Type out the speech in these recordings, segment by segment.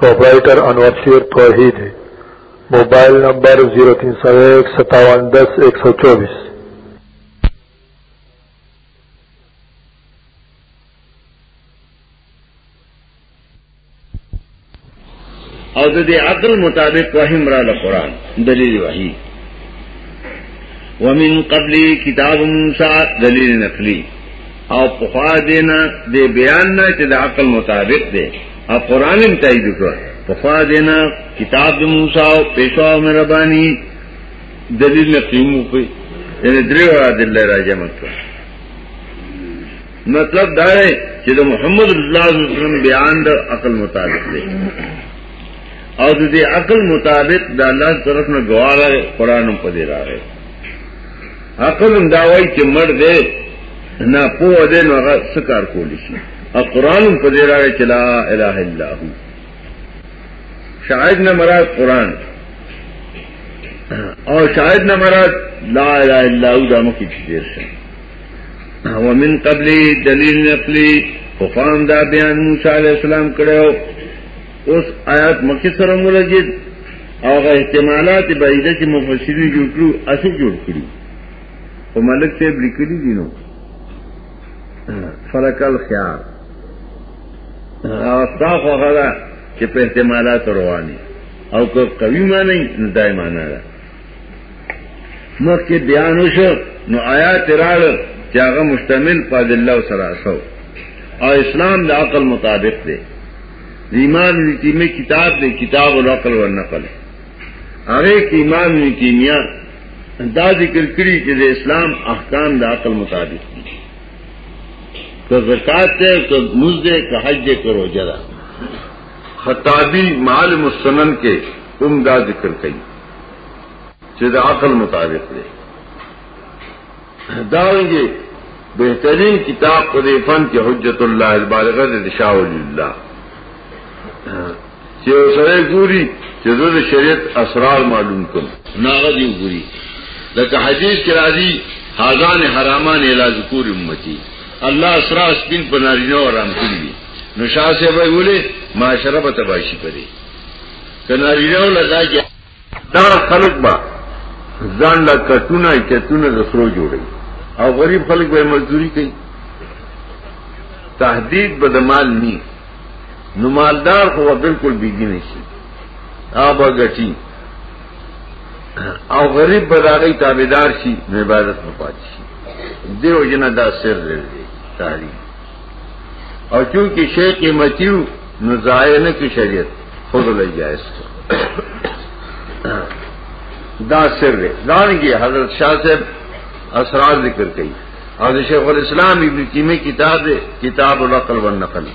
پروپرائیٹر انور شیر توحید موبایل نمبر 03015710124 او د دې عقل مطابق وحیم را له قران دلیل وحی ومن قبل کتاب موسی دلیل نقلی او پخوا دینا دی بیان نه چې د عقل مطابق دی او قران هم تایید کړ پخوا دینا کتاب د موسی او پیشو مهرباني دلیل نه قیمو په یعنی درې ورا دل راځه مطلب مطلب دا دی چې د محمد رسول الله صلی الله علیه وسلم بیان د عقل مطابق دی او د دې عقل مطابق د الله طرف نه غواړي قران په دې راغی عقل هم دا وایي چې مړ دی نه پوه دی نو هغه څه کار کولی شي او قرآن هم په دې راغی چې لا اله الا هو شاهد نه مراد قرآن او شاهد نه مراد لا اله الا هو دا مخکې چې تېر شي ومن قبل دلیل نقلی خفام دا بیان موسی علیہ السلام کړو اوس آیات مکه سره مولجد او غ احتمالات بعیده چې مفسرین جوړ کړو اسی جوړ کړو او ملک ته لیکلي دي نو فرق الخيار او تاسو هغه چې په احتمالات رواني او کو قوي معنی نه دای معنی ده مخکې بیان وشو نو آیات راړ چې هغه مشتمل په الله سره اسو او اسلام د عقل مطابق دی ایمان ابن تیمیہ کتاب دے کتاب العقل والنقل هغه کې ایمان ابن تیمیہ دا ذکر کړی چې د اسلام احکام د عقل مطابق دي که زکات ته که موز دې که حج دې که روزه ده خطابی مال مسنن کې هم دا ذکر کړي چې د عقل مطابق دی دارنګه بهترین کتاب په دې فن کې حجت الله البالغه د شاه ولی الله چې سره ګوري چې د شریعت اسرار معلوم کوم ناغه دی ګوري لکه حدیث کې راځي حاضان حرامان الا ذکور امتی الله اسرار سپین په نارینه او رام کړی نو شاه سه وی ولې معاشره به تباشي کړي کنارینه ولدا دا خلق با ځان لا کټونه کټونه د سرو جوړي او غریب خلق به مزدوري کوي تهدید به د مال ني نو مالدار خو بالکل بيګی نشي آبا غټي او غریب به داغي تابعدار شي عبادت نه پاتې شي دیو جنا دا سر لري تاریخ او چونکه شی قیمتي نو ضایع نه کی شریعت خود لای جائز دا سر دی دا نه کی حضرت شاه صاحب اسرار ذکر کړي او د شیخ الاسلام ابن تیمیه کتاب دی کتاب العقل والنقل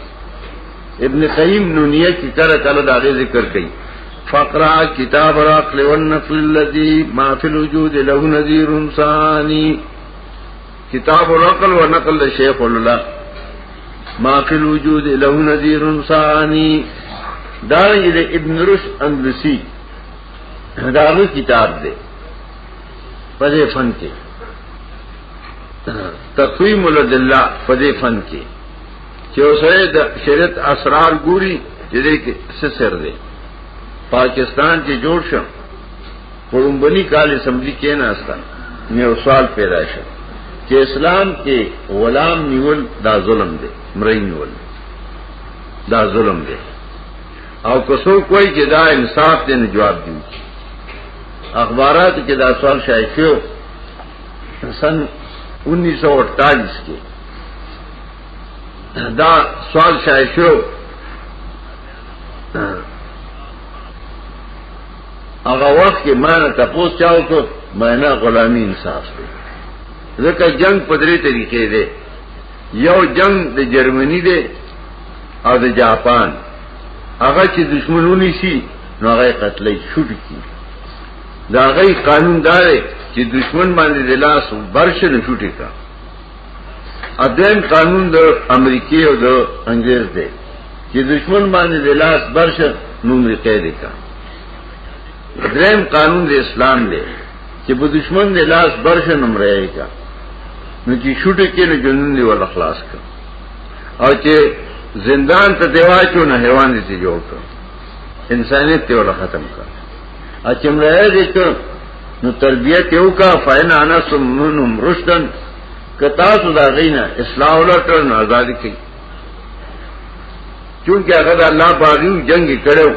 ابن قیم نونیه کی کله کله دا ذکر کړي فقرا کتاب العقل والنقل الذي ما في الوجود له نذير ثاني کتاب العقل و نقل شیخ اللہ ماقل وجود له نذیر ثانی دارنګ د ابن رشد اندلسی داغه کتاب دی په دې فن کې تقویم الدلہ په دې فن کې چې اوسه د شریعت اسرار ګوري چې دې کې سسر دی پاکستان کې جوړ شو پړمبني کال سمځي کې نه استا مې سوال پیدا شو چې اسلام کې غلام نیول دا ظلم دی مړی نیول دا ظلم دی او کوڅو کوئی چې دا انصاف دی نه جواب دی اخبارات کې دا سوال شایع شو سن 1948 کې دا سوال شایع شو هغه وخت کې ما نه تاسو چاو کو ما نه غلامی انصاف دی ځکه جنگ په درې طریقې دی یو جنگ د جرمنی دی او د جاپان هغه چې دشمنونی شي نو هغه قتلې شوټ کی دا غي قانون دار چې دشمن باندې د لاس برش نه شوټی کا ادم قانون د امریکای او د انګلیس دی چې دشمن باندې د لاس برشه نو امریکای دی کا دریم قانون د اسلام دی چې په دشمن د لاس برشه نو مرای کا نو چې شوټ کې نه جنون دی ول خلاص کا او چې زندان ته دیواچو نه حیوان دي جوړ کړ انسانیت ته ول ختم کړ اچمړې دې ته نو تربيت یو کا فین انا سمنهم رشدن کتا سودا غینا اصلاح ولټر نه آزاد کی چونکه هغه د الله باغیو جنگ کړو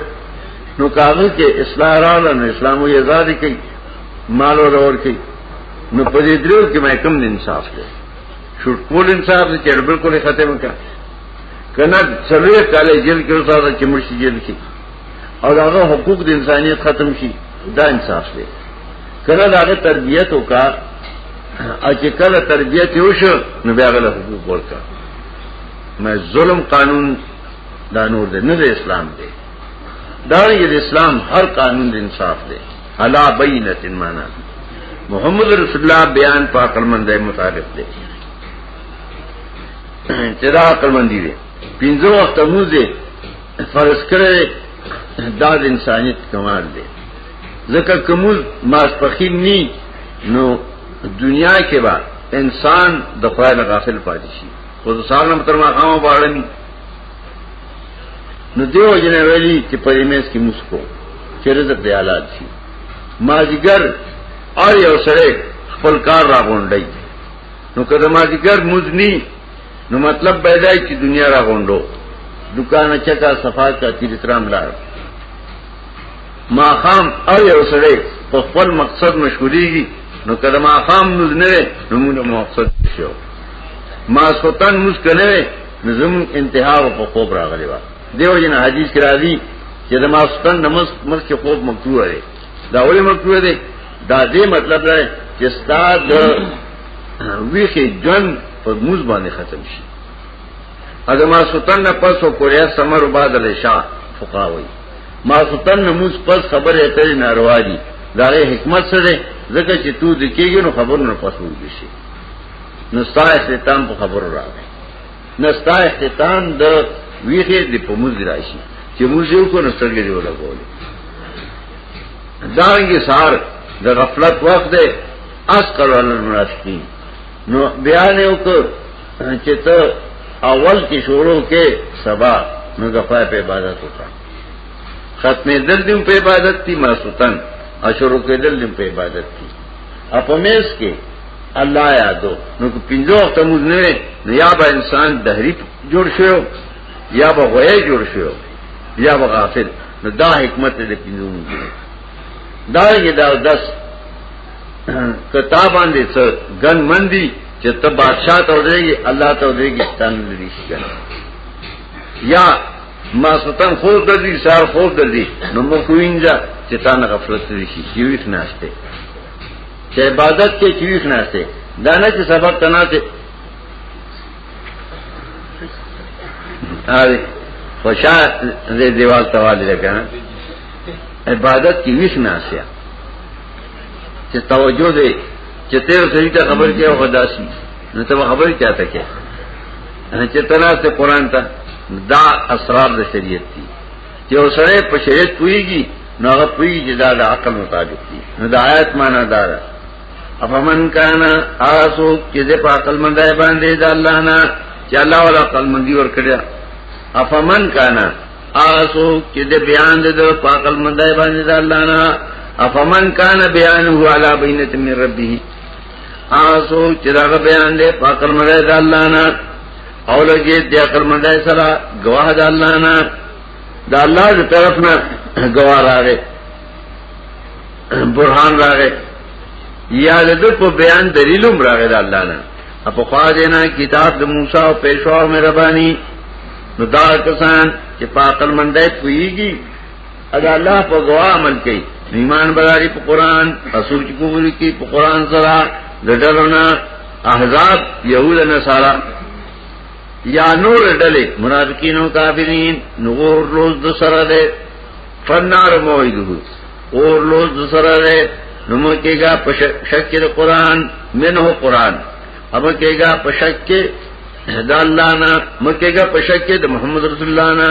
نو کاغذ کې اصلاح رااله نو اسلام یې آزاد کی مال ورور کی نو په دې درو کې مې کم نه انصاف کړ شوټ کول انصاف دې چر بالکل ختم کړ کنا څلوې کالې جیل کې اوسه چې مرشي جیل کې او هغه حقوق د انسانیت ختم شي دا انصاف دی کله دا هغه تربیت وکا او چې کله تربیت یو شو نو بیا غل حقوق ورکا مې ظلم قانون دا نور دی نه اسلام دی دا یې د اسلام هر قانون د انصاف دی حلا بینت معنا محمد رسول الله بیان په عقل مند مطابق دی چې دا عقل مندي دی پنځه وخت موزه فرض کړی دا د انسانیت کمال دی ځکه کومل ماس پخین نی نو دنیا کې با انسان د خدای نه غافل پاتې شي خو د سالم تر ما قام باړنی نو دیو جن ویلی چې پریمیس کې مسکو چې رزق دی حالات شي ماجګر اور یو سره خپل کار را غونډي نو کله ماجګر مزنی نو مطلب پیدای چې دنیا را غونډو دکان چکا صفا کا تیرترام لار ما خام او یو سره په خپل مقصد مشغولېږي نو کله ما خام نوز نه نو موږ مقصد شو ما سوتن موږ کنه نو زم انتها په خوب راغلی و دیو جن حدیث کرا دی چې د ما سوتن نماز مخ کې خوب مکروه دی دا اولی مکروه دی دا دی مطلب دی چې ستا د ویخې جن په موز باندې ختم شي اگر ما سلطان نه پس او کوریا سمر بعد العشاء فقاوی ما سلطان نه موز پس خبره اترې ناروا دي دا حکمت سره ځکه چې تو د کېږي نو خبرونه پسول دي شي نو ستا استعتام په خبرو راغی نستا اختتام د ویخه د پموز راشي چې موږ یو کو نسترګې دی ولا کول دانګي سار د غفلت وخت دی اس کړه المنافقین نو بیان یو کو چې ته اول کې شروع کې سبا نو د خدای په عبادت وکړه ختمې دل دې په عبادت دي ما سلطان اشرو کې دل دې په عبادت دي اپمیس کې الله یادو نو کو پنځه وخت موږ نه نه یا به انسان دهری جوړ شو یا به غوې جوړ شو یا به غافل نو دا حکمت دې پنځه موږ دا یې دا داس کتابان دې څو ګن مندي چې ته بادشاہ ته ورېږي الله ته ورېږي ستان دې شي یا ما ستن خور دردی سار خور دردی نو مو کوینجا چې تا نه غفلت لري شي یو وخت ناشته چې عبادت کې چې ویښ نهسته دا نه چې سبب تناسه هاري خوشا دې دیوال توال لګا عبادت کې ویښ نهسته چې توجه دې چې تیر سړي ته خبر کې او خداسي نو ته خبر چاته کې چې تناسه قران ته دا اسرار د شریعت دي یو سره په شریعت پویږي نو هغه پویږي چې دا د عقل مطابق دي نو د آیات معنا دا ده افمن کان آسو چې د په عقل مندای باندې د الله نه چې الله ولا عقل مندي ور کړیا افمن کان آسو چې د بیان د په عقل مندای باندې د الله نه افمن کان بیان هو علی بینت من ربه آسو چې دا بیان دې په عقل مندای د الله نه او لګي د عقل مندای سره گواه د الله نه د الله د طرف نه گواه راغی برهان راغی یا د په بیان دلیلوم راغی د الله نه په خوا دینا کتاب د موسی او پېښو مهرباني نو دا کسان چې په عقل مندای پويږي اگر الله په غوا عمل کوي ایمان بلاری په قران رسول کی کوی کی په قران سره لډرونه احزاب یهود نصارا یا نور ډلې منافقین او کافرین نور روز د سره ده فنار موعده اور روز د سره ده نو مو کېګه په شک کې قران منه قران اب کېګه په شک کې دا الله نه مکهګه په شک کې د محمد رسول الله نه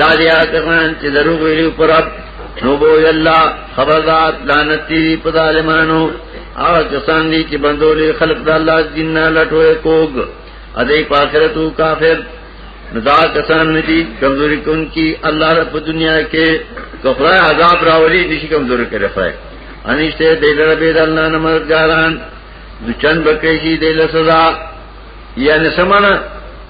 دا دیا کسان چې درو ویلو پر نو بو یلا خبردار لعنتی په ظالمانو هغه کسان دي چې بندولې خلق د الله دین نه لټوي کوګ ا دې پاخرتو کافر ندا کسان ندي کمزوري کون کی الله رب دنیا کې کفرای عذاب راولي دي کمزوري کړي خای انشته دې لره به الله نه مرګاران د چند بکې شي دې له سزا یعنی سمانه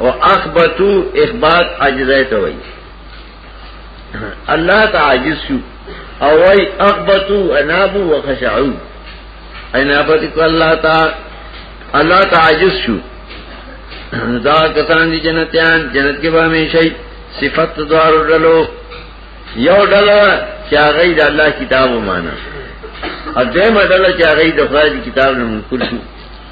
او اخبتو اخبات عجزه ته وای الله ته عاجز شو او وای اخبتو انابو وخشعو انابت کو الله ته الله ته عاجز شو دا کسان دي جنتیان جنت کې به همیشه صفات دوار ورلو یو ډله چې هغه د الله کتاب ومانه ا دې مدله چې هغه د خدای کتاب نه منکر شو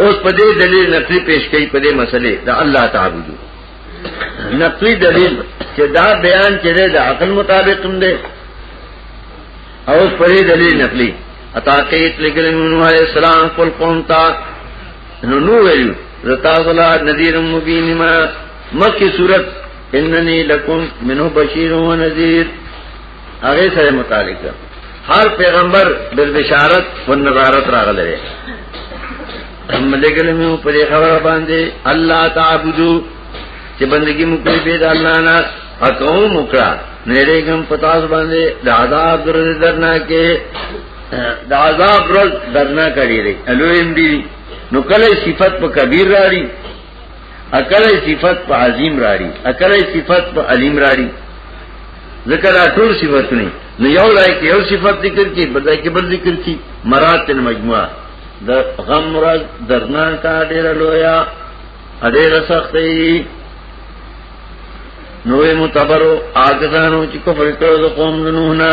اوس په دې دلیل نقلی پیش کړي په دې مسلې دا الله تعالی جو نقلی دلیل چې دا بیان چې د عقل مطابق هم دی اوس په دې دلیل نقلی اتا کیت لګل نو علی السلام قل قوم تا نو نو ویل رتا صلا نذیر مبین ما مکه صورت اننی لکم منه بشیر و نذیر هغه سره متعلق ده هر پیغمبر بل بشارت و نظارت راغله هم لګل مې په دې خبره باندې الله تعبدو چې بندگی مو کوي به د الله نه اتو مکړه نړۍ کوم پتاس باندې د عذاب درنه درنا کې د عذاب رز درنا کړی دی الویم دی نو کله صفت په کبیر راړي اکل صفت په عظیم راړي اکل صفت په علیم راړي ذکر ټول صفت نه نو یو لای کې یو صفت ذکر کی بل لای کې بل ذکر کی مرات المجموعه د غم مراد درناک ډیر لویا ډیر سختي نوې متبرو آګزانو چې کفر کړو د قوم نوح نه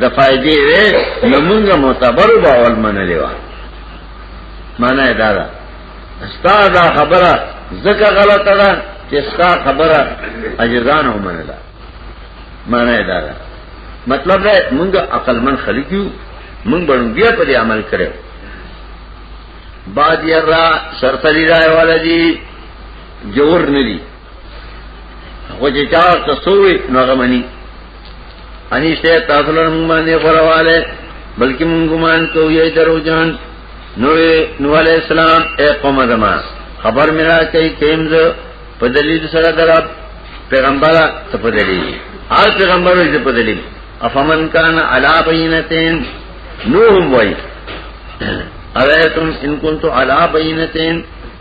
د فائدې وې نمونږه معتبر باول منلې و معنا یې دا ده ستا دا خبره ځکه غلطه ده چې ستا خبره اجزان ومنله معنا یې دا ده مطلب دا مونږ عقل من خلک یو مونږ باندې بیا په عمل کړو بعد یرا سرتری راي ولدي جوړ ندي خو چې چا ته سوې نو هغه مني انيشته تاسو له موږ باندې غواړواله بلکې موږ ګمان کوو یې درو جان نو نو علی السلام اے قوم زما خبر میرا کوي تیمز په دلیل سره درب پیغمبر ته په دلیل هر پیغمبر یې په دلیل افمن کان علا بینتین نوح وای اریتم ان کنتم علا بینتین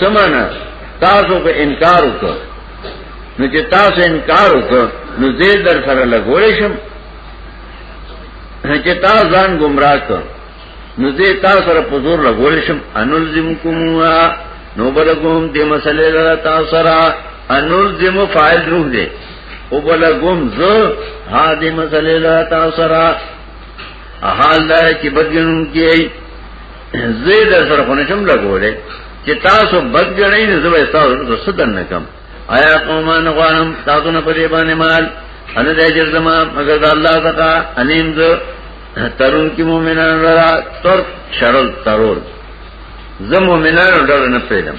سمانا تاسو په انکار وکړ نو چې تاسو انکار وکړ نو زه در سره لګولې شم چې تاسو ځان گمراه کړ نو زه تاسو سره په زور لګولې شم انلزمکم نو بلګوم دې مسلې لرا تاسو سره انلزم فاعل روح دې او بلګوم زه ها دې مسلې لرا تاسو سره حال دا چې بدګنون کې زید سره خو نشم لګولې چې تاسو بد غړئ نه زوې تاسو ته صدر نه کم آیا قومان غوانم تاسو نه پدې باندې مال ان دې اجر زما مگر د الله تعالی علیم ز ترون کی مومنان را تر شرل ترور زه مومنان ډول نه پیدم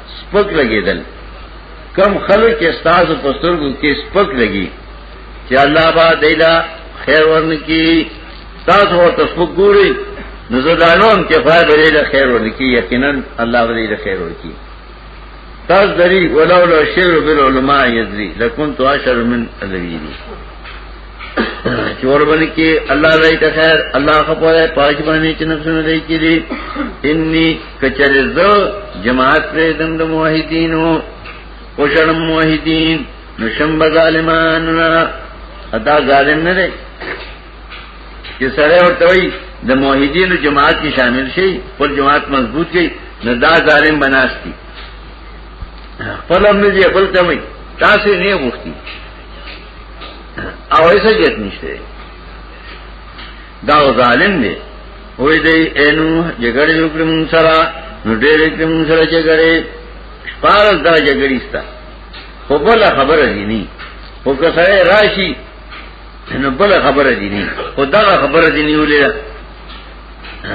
سپک لگی دل کم خلو کے استاذ و پستر کو کے سپک لگی کہ اللہ با دیلا خیر ورن کی تاز ہو تو سپک گوری نظر دانون کے فائد دیلا خیر ورن کی یقینا اللہ با دیلا خیر ورن کی تاز دری ولو لو شیر بل علماء یدری لکن تو عشر من الویدی چور بن کې الله دای ته خیر الله خپل پاج باندې چې نفسونه دی کې دي انی کچر زو جماعت پر دم د موحدینو او شرم موحدین نشم بظالمان ادا ظالم نه دی چې سره ورته وي د موحدینو جماعت کې شامل شي پر جماعت مضبوط شي نه دا ظالم بناستی خپل هم نه دی خپل ته وي تاسو نه وختي او هیڅ جت نشته دا ظالم دی وې دې انو جګړه وکړه مون سره نو ډېر کې مون سره جګړه شپارل دا جګړه ایستا خو بل خبره دی نه خو که سره راشي نو بل خبره دی نه خو دا خبره دی نه ولې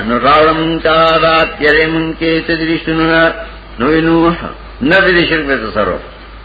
نو راولم تا رات یې مون کې تدریشتونه نو نو نه دې شرک ته سره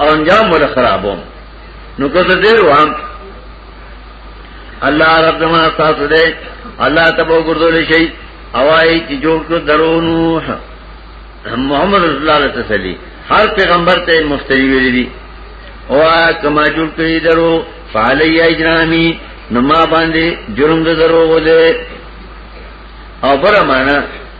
او انجام ولا خرابوم نو کو ته ډیر وام الله رب زما تاسو دې الله تبو ګردول شي اوای چې جوړ کو درونو محمد رسول الله علیه وسلم هر پیغمبر ته مفتری ویل دي او کما جوړ کړی درو فعلی اجرامی نو ما باندې جرم د درو ولې او پر معنا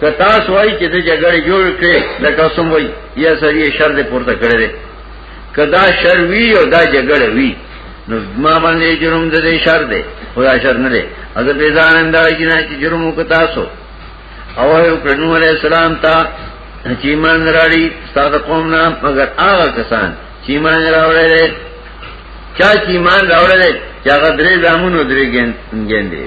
که تاسو وای چې د جګړې جوړ کړي د قسم وای یا سړي شر دې پورته کړی دی که دا شر وی او دا جګړه وی نو ما باندې جرم د دې شر دی خدا شر نه دی از په ځان انداز کې نه چې جرم وک تاسو او یو کړنو علی السلام ته چې مان راړي ستاسو قوم نه مگر هغه کسان چې مان راوړل چا چې مان راوړل چې هغه درې زامونو درې ګندې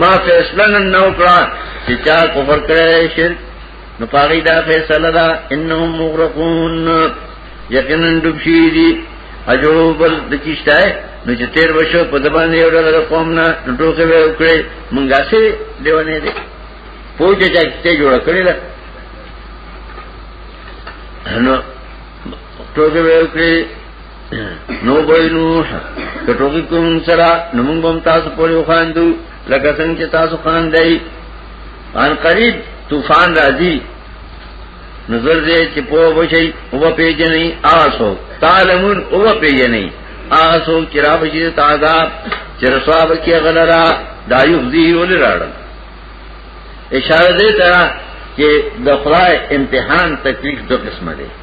ما فیصله نن نو کړه چې چا کفر کړی شرک نو پاغی دا فیصله دا انهم مغرقون یقینا ډوب شي دي اجو بل د کیشتای نو چې تیر وشو په دبان یو ډول قوم نه ټوکې وې وکړي مونږه سي دیونه دي پوجا چې ته جوړ کړی لا نو ټوکې وې وکړي نو بوئی نوح کٹوکی کن سرا نمونگ بم تاسو پولیو خاندو لکه څنګه چې تاسو خان دی ان قریب طوفان راځي نظر دې چې په وشي او په پیجنې آسو تعلمون او په پیجنې آسو چې را بشي تازه چې رسواب کې غلرا دایو دی ول راړم اشاره دې ته چې د خدای امتحان تکلیف دو قسمه دی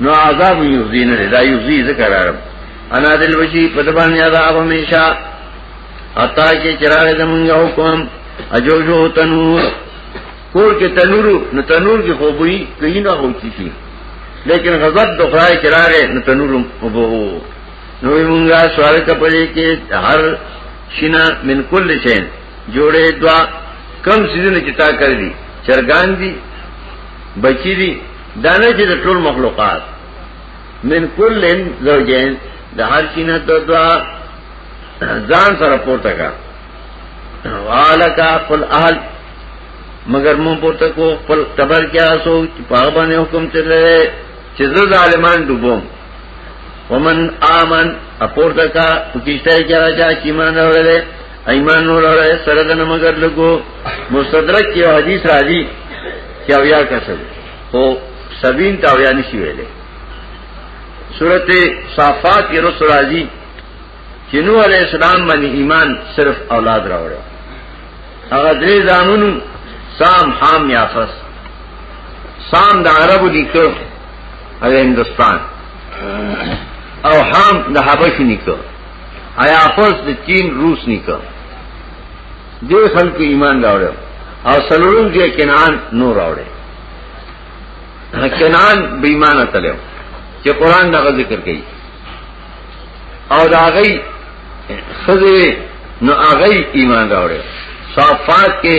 نو عذاب یوزی نه دا یوزی ذکر عرب انا دل وشي په دبان یاد اب همیشه اتا کې چراغ زمونږ حکم اجو جو تنور کور کې تنور نو تنور کې خوبوي کین نه هوتی شي لیکن غضب د خدای چراغ نو تنور وبو نو موږ سوال کپلې کې هر شینا من کل شین جوړې دوا کم سيزونه چې تا کړی چرګان دي بچی دي دانه چې د ټول مخلوقات من کلن زوجین د هر کینه دو دوا ځان سره پورته کا والکا قل اهل مگر مون پورته کو خپل تبر کیا سو پاغ باندې حکم چلے چې زړه ظالمان ډوبوم ومن آمن اپورته کا پکشته کیا چا چې مان اورلې ایمان نور راي سره د مگر لګو مستدرک یو حدیث راځي چې او یا کسب او سبین تا او یا نشي ویلې سورته صافات کې رسول راځي چې نو علی السلام باندې ایمان صرف اولاد راوړو هغه درې ځامنو سام حام یافس سام د عربو لیکو او هندستان او حام د حبشو لیکو حیافز د چین روس نیکه دې خلکو ایمان راوړ او سلورم دې کنعان نو راوړ کنعان بې ایمان تلو چې قران دا ذکر کوي او دا غي خزه نو هغه ایمان راوړ صافات کې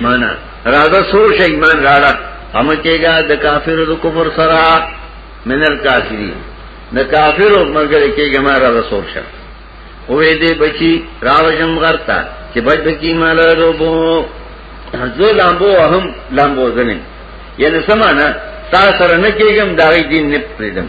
معنا راځه سور شي ایمان راړه هم کېګا د کافرو د کفر سره منل کافری د کافرو مرګل کېګا ما راځه سور شه وې دې بچي راوجم غرتا چې بچ بچي مال روبو زه لامبو هم لامبو زنه یعنی سمانه تا سره نه کېګم داغي دین نه پریدم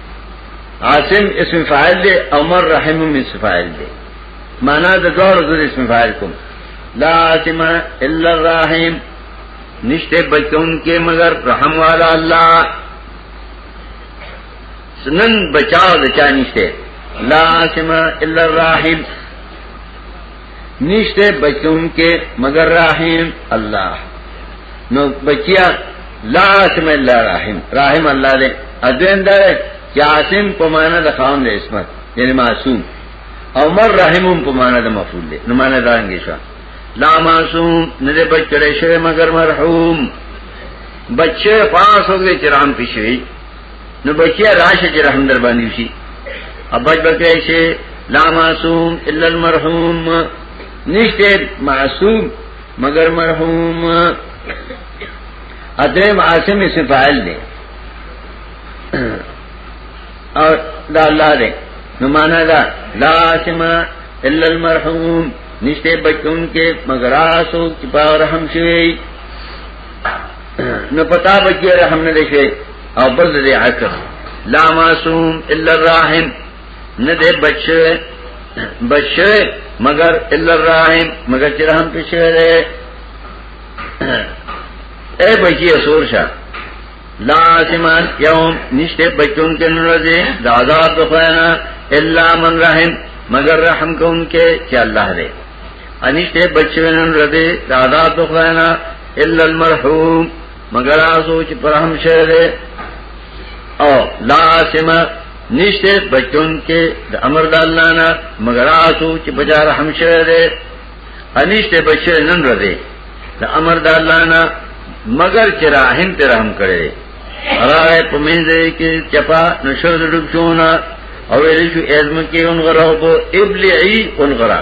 عاصم اسم فاعل دی عمر رحم هم اسم فاعل دی معنا د دوه ورځې اسم فاعل کوم لا عاصم الا الرحیم نشته بچون کې مگر رحم والا الله سنن بچاو د چا نشته لا عاصم الا الرحیم نشته بچون کې مگر رحم الله نو بچیا لا عاصم الا رحم رحم الله دې اذن دار چې عاصم په معنا د خان له اسمت یعنی معصوم او مر رحم په معنا د مفعول دې نو معنا دا انګی شو لا معصوم نه دې بچړې شوی مگر مرحوم بچې خاص هوګي چې رحم پښوی نو بچیا راشه چې رحم در باندې شي ابج بکې شي لا معصوم الا المرحوم نشته معصوم مگر مرحوم ادم عاصم اسم فاعل دی او دا الله دی نو معنا دا لا عاصم الا المرحوم نشته بچون کې مگر آسو چې په رحم شوی نو پتا بچی رحم نه دشه او بل دې عقل لا معصوم الا الرحم نه دې بچي بچي مگر الا الرحم مگر چې رحم پښه ده اے بچی اسور شا لا سمان یوم نشته بچون کې نورځي د عذاب په الا من رحم مگر رحم کوونکې چې الله دې انشته بچوینن رده دا عذاب دخلائنا الا المرحوم مگر آسو چی پرحم شرده او لا آسمه نشته بچون کې د امر د الله نه مگر آسو چې بجا رحم شرده انشته بچو نن رده د امر د الله نه مگر چې راهم ته رحم کړي راغه په منځه کې چپا نشو د ډوب شونه او ویل شو ازم کې اون غره او ابلعی اون غره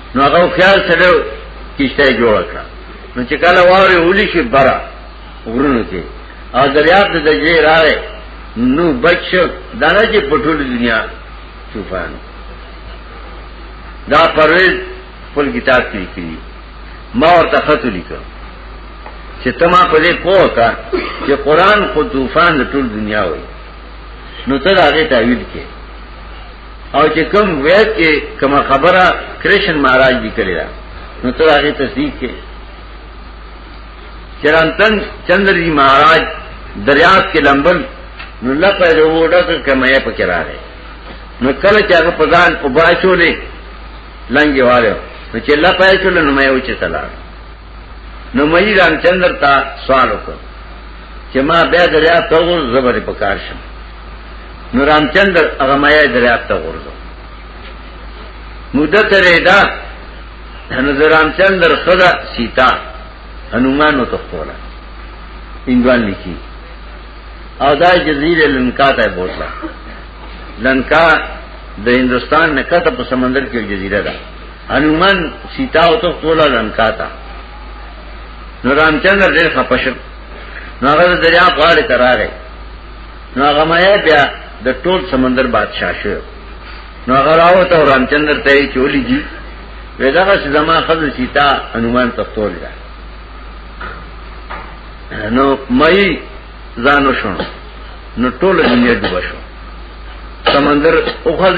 نو هغه خیال سره کیشته جوړ کړه نو چې کله واره ولي شي برا ورونو کې او دریاب د دجې راغې نو بچ دانا چې پټول دنیا طوفان دا پرویز خپل کتاب کې لیکلي ما ورته خط لیکو چې تما په دې پوه کا چې قران خو طوفان د ټول دنیا وایي نو ته دا غي تعویل کې او چې کوم ویب کې کوم خبره کرشن مہاراج دی کړی دا نو تر هغه تصدیق کې چرانتن چندر جی مہاراج دریاب کې لمبل نو لپه جو وډه کمه یې پکې راغی نو کله چې هغه پزان او باچولې لنګي والو نو چې لپه چول نو مې وچه تلار نو مئی رام چندر تا سوال وکړ چې ما بیا دریا ته ور زبر په کار شم نو رام چندر هغه مې دریا ته ورځو مدت ریدا نو رام چندر خدا سیتا هنومان او تخولا انګوان لیکي او دا جزیره لنکا ته بوتله لنکا د هندستان نه کته په سمندر کې جزیره ده انومن سیتا او تو کولا لنکا تا نو رامچندر ډېر خپشل نو هغه دریا غاړې ته راغی نو هغه مې بیا د ټول سمندر بادشاہ شو نو هغه راو ته رامچندر ته چولی دي وداغه زما خزه سیتا انومن تختول ده نو مې ځانو شو نو ټول دنیا ډوبه شو سمندر اوخذ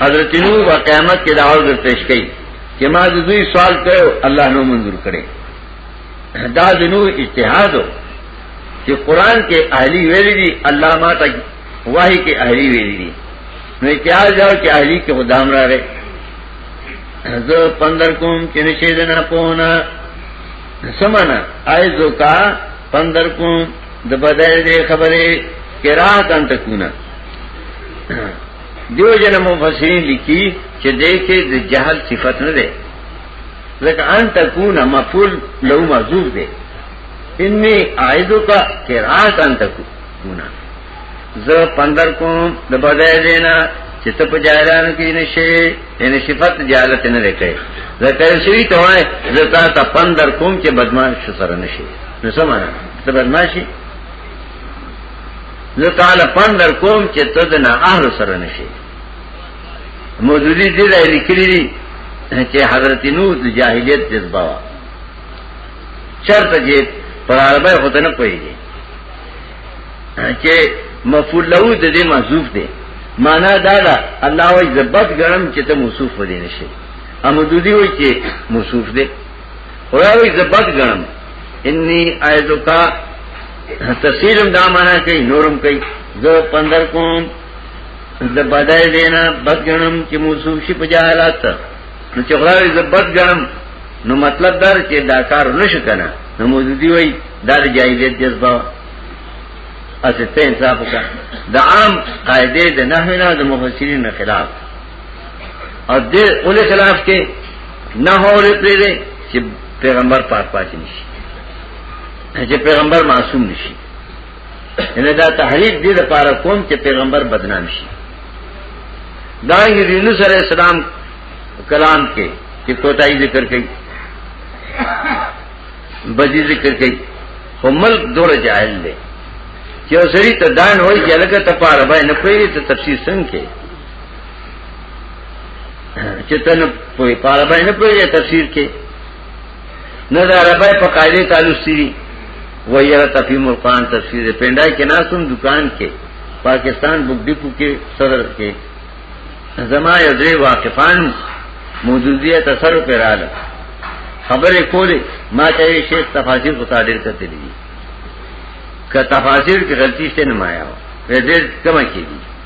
حضرت نوح په قیامت کې داو د پیش کړي چې ما د دوی سوال کړو الله نو منظور کړي دا د نوح اجتهاد چې قران کې اهلی ویلي دي الله ما ته وحي کې اهلی ویلي دي نو اجتهاد یو چې اهلی کې خدام راغی زه پندر کوم چې نشي دنا پونه سمانا آئیزو کا پندر کن دبدائی دے خبرے کرا تن تکونا دیو جن مفسرین لکی چې دې کې د جهل صفت نه ده لکه ان تکون مفعول له مذور ده انی اعیدو کا قرات ان تکون زه پندر کوم د بدای دینا چې ته په جاهلانو کې نشي ان صفت جهالت نه لکه زکه شوی ته وای زه تا ته پندر کوم چې بدمعاش سره نشي نو سمانه ته بدمعاشي زه تعالی پندر کوم چې ته د نه اهل سره نشي موجودی دې ځای لیکلي دي چې حضرت نوح د جاهلیت جذبه وا چرته چې پر عربه خو ته نه پوهیږي چې مفعول له دې محذوف دی معنا دا ده الله وي زبط ګرم چې ته موصوف ودی نشي امدودی وي چې موصوف دی وی زه بد ګڼم انی ایزو کا تفسیرم دا معنا کوي نورم کوي زه پندر کوم د بدای دینا بد ګڼم چې موصوف شي په جهالت نو چې غواړي زه بد ګڼم نو مطلب دا چې دا کار نشو کنه نو موجودی وای دا د جاهلیت جذبه اسه ته انصاف وکړه د عام قاعده د نحوه نه د مفسرین خلاف او د اول خلاف کې نه هورې پرې دی چې پیغمبر پاک پاتې نشي چې پیغمبر معصوم نشي ان دا تحریک دې لپاره کوم چې پیغمبر بدنام شي دا یونس علیہ السلام کلام کې چې کوتای ذکر کړي بجی ذکر کړي خو ملک دور جاهل دی چې اوسري ته دان وای چې لکه ته پاره باندې نه پېری ته تفسیر څنګه کې چې ته نه پوهې په عربی نه پوهې تفسیر کې نه د عربی په قاعده تعلق سری ویره تفهیم القرآن تفسیر پندای کې ناسم دکان کې پاکستان بک ډیپو کې صدر کې زما یو درې واقفان موجودیه تسر پر رااله خبرې کولې ما ته شیخ تفاسیر کو تعبیر کړې دي که تفاسیر کې غلطی شته نه مایا و دې کومه کېږي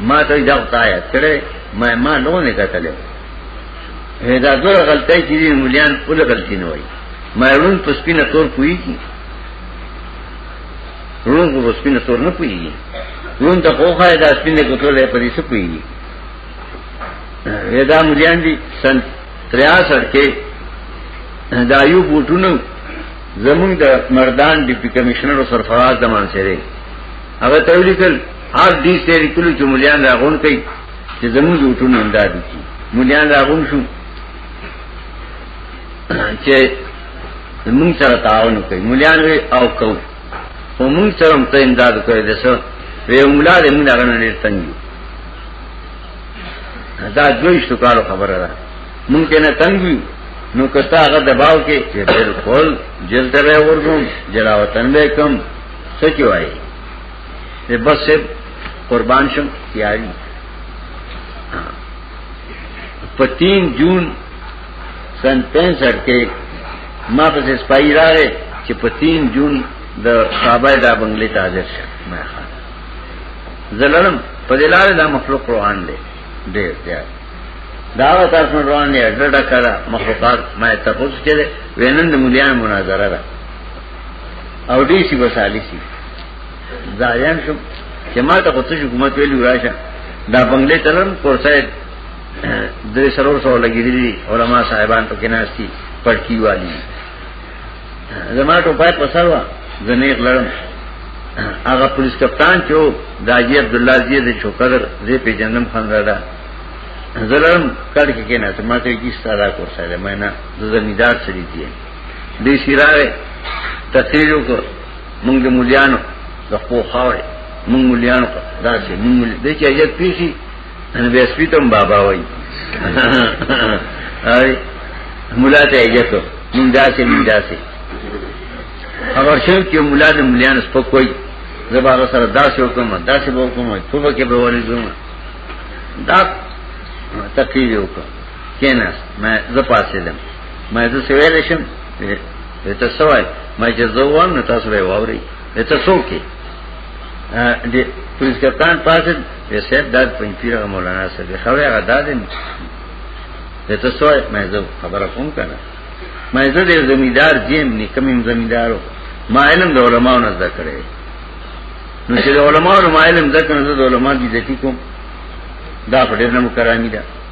ما ته دا وتایا کړه ما ما لونه کتل دا زره غلطی چې دي مليان ول غلطی نه وای ما لون په سپینه تور پوي کی لون په سپینه تور نه پوي کی لون ته خو خای دا سپینه کوتله په دې څه پوي کی دا مليان دي سن 63 کې دا یو بوټونو زمونږ د مردان ډیپټي کمشنر او سرفراز دمان سره هغه تولیکل هر دې سری کلو چې مليان راغون کوي چې زموږ وټونه امداد کی مليان راغون شو چې موږ سره تعاون کوي مليان وي او کو او موږ سره هم ته امداد کوي دسو وی مولا دې موږ هغه نه تنګ دا دوی شتو کارو خبره ده موږ ته نه تنګ یو نو کتا هغه دباو کې چې بالکل جلد به ورغوم جلاوطن به کم سچ وایي دې بس صاحب قربان شم یاري په 3 جون سن 65 کې ما په سپای راغې چې په 3 جون د صحابه دا بنگلې ته حاضر شه ما خان زلالم په دې لار دا مخلوق روان دی ډېر زیات دا تاسو روان دی ډډه کړه مخلوقات ما ته پوښتنه کړې وینند مليان مناظره ده او دې سی وسالي سی زایان شم چې ما ته کوڅه حکومت ویلو راشه دا بنگلې تلم کورسای درې سرور سو لګیدلی علما صاحبان په کې ناشتي پړکی والی زما ته پات پسروا زنیق لړم هغه پولیس کپتان چې دا جی عبد الله جی د چوکر زی په جنم خان راډا زلم کړ کې کېنه ته ماته کی ستاره کو سره مې نه د زمیدار سړي دی دې سیراره تقریر وکړ مونږ د مليانو د خپل خاورې مونږ مليانو دا چې مونږ د چې اجازه پیشي نو بیا سپیتم بابا وای هاي مولا ته اجازه مونږ داسې مونږ داسې خبر شوم چې مولا د مليانو سپک وای زبر سره داسې وکم داسې وکم توبه کې به ورې زوم دا تقریر وکړ کیناس ما زپاسلم ما ته سویل شم ته سوای ما چې زووم نو تاسو به واوري ته څوکي د پولیس کپتان پاسه یې سید داد پنځیر مولانا سره دی خبره هغه دادم ته سوای ما زه خبره کوم کنه ما زه د زمیدار جیم نه کمیم زمیدارو ما علم د علماو نه زده کړی نو چې د علماو ما علم زده کړم زه د علماو دي ذاتی کوم دا په ډېر نه مکرامي ده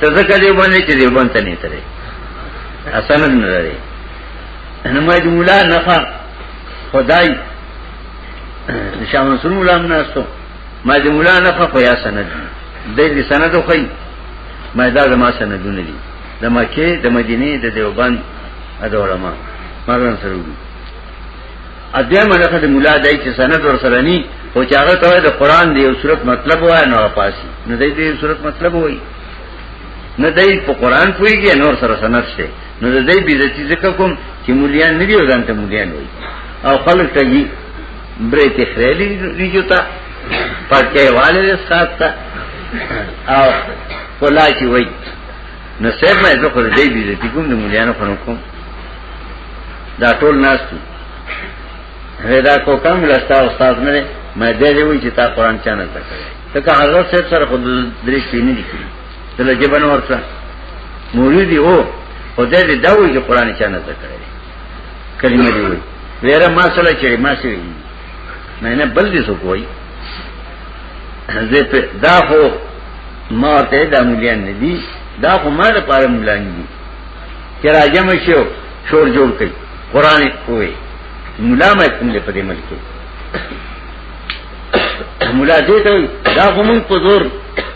تذکر دی باندې چې دی باندې نه ترې اسنه نه لري نو ما دې مولا نفع خدای شاه منصور مولا هم ناستو ما دې مولا نفع خو یا سند دې دې سند خو ما دا زما سندونه دي د مکه د مدینه د دیوبند ادوړما مرن سره ا دې ملکه د مولا دای چې سند ور سره ني او چې هغه ته د قران دی او صورت مطلب وای نو پاسي نه دې دې صورت مطلب وای نه دې په قران پويږي نور سره سند شته نو دې بي د چې ځکه کوم چې مولیان نه دی ځان ته مولیان وای او خلک ته یې برې ته خېلې ریجوتا پټه والے ساتھ تا او کولا چې وای نو صاحب مې زه خو دې بي عزت کوم د مليانو خو کوم دا ټول ناس دي هدا کو کم لستا استاد نه مې دې دې وی چې تا قران چانه تک ته که حضرت صاحب سره خود درې سپینې دي دله جبن ورته مولوی دی او خدای دې دا وی چې قران چانه تک کلمه دی وی ویره ما سره چې ما سره مې نه بل دې سو کوی زه په دا هو ما ته دا مليان نه دي دا خو ما له پاره ملان دي چې راځم شو شور جوړ کړي قران کوی مولا مې کوم له پدې ملک مولا دې ته دا خو مونږ په زور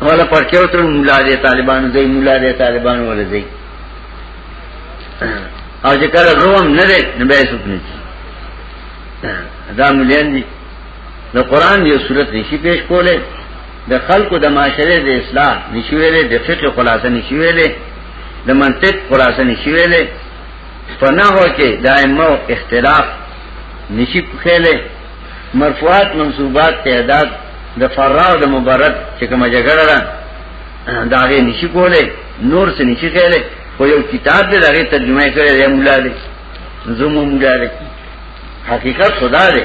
ولا پرچو تر مولا دې طالبانو دې مولا دې طالبانو ولې دې او چې کله روم نه دې نه به څه نه دا مليان دي د قران یو صورت نشي پیش کوله د خلکو د معاشره د اصلاح نشویلې د فقه خلاصه نشویلې د منطق خلاصه نشویلې په نحو کې دایمو اختلاف نشي کېلې مرفوعات منصوبات تعداد د فراو د مبرد چې کوم جګړه ده دا غي نشي کولې نور څه نشي کېلې خو یو کتاب دې دغه ترجمه کړی دی مولا دې زموږ مولا دې حقیقت خدا دې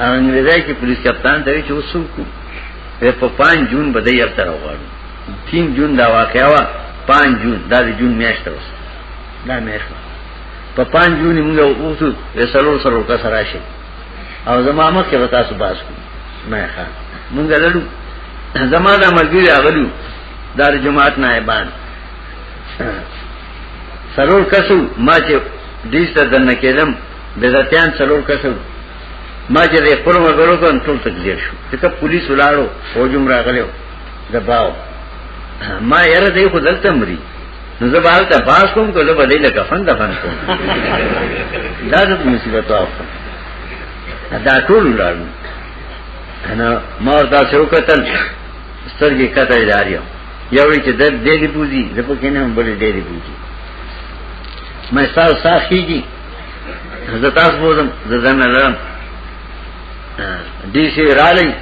او انګریزای کې پولیس کپتان ته چې وسو کو په 5 جون بده یې تر وغواړو 3 جون دا واقعا وا 5 جون دا د جون میاشت اوس دا میاشت په 5 جون موږ ووتو وسلو سره کا سره شي او زما مخ کې وتا سو باس کو ما ښا موږ لړو زما دا ملګری اغلو دار جماعت نائبان سرور کسو ما چې دیسته دنه کېدم بدعتيان څلور کسو ما چې د خپل مګرو کوم ټول تکلیف شو کته پولیس ولاړو فوجم راغلو دباو ما یره دې خو دلته مري نو زه بهر ته پاس کوم کو زه به دې لکه فن دفن کوم دا د مصیبت او دا ټول ولاړو انا ما ورته شو کتل سترګې کته جاریو یو چې د دې دی پوزي د پکې نه هم بل دې دی پوزي مې سال ساخیږي زه تاسو بوزم زه دنه لرم دې شي رالي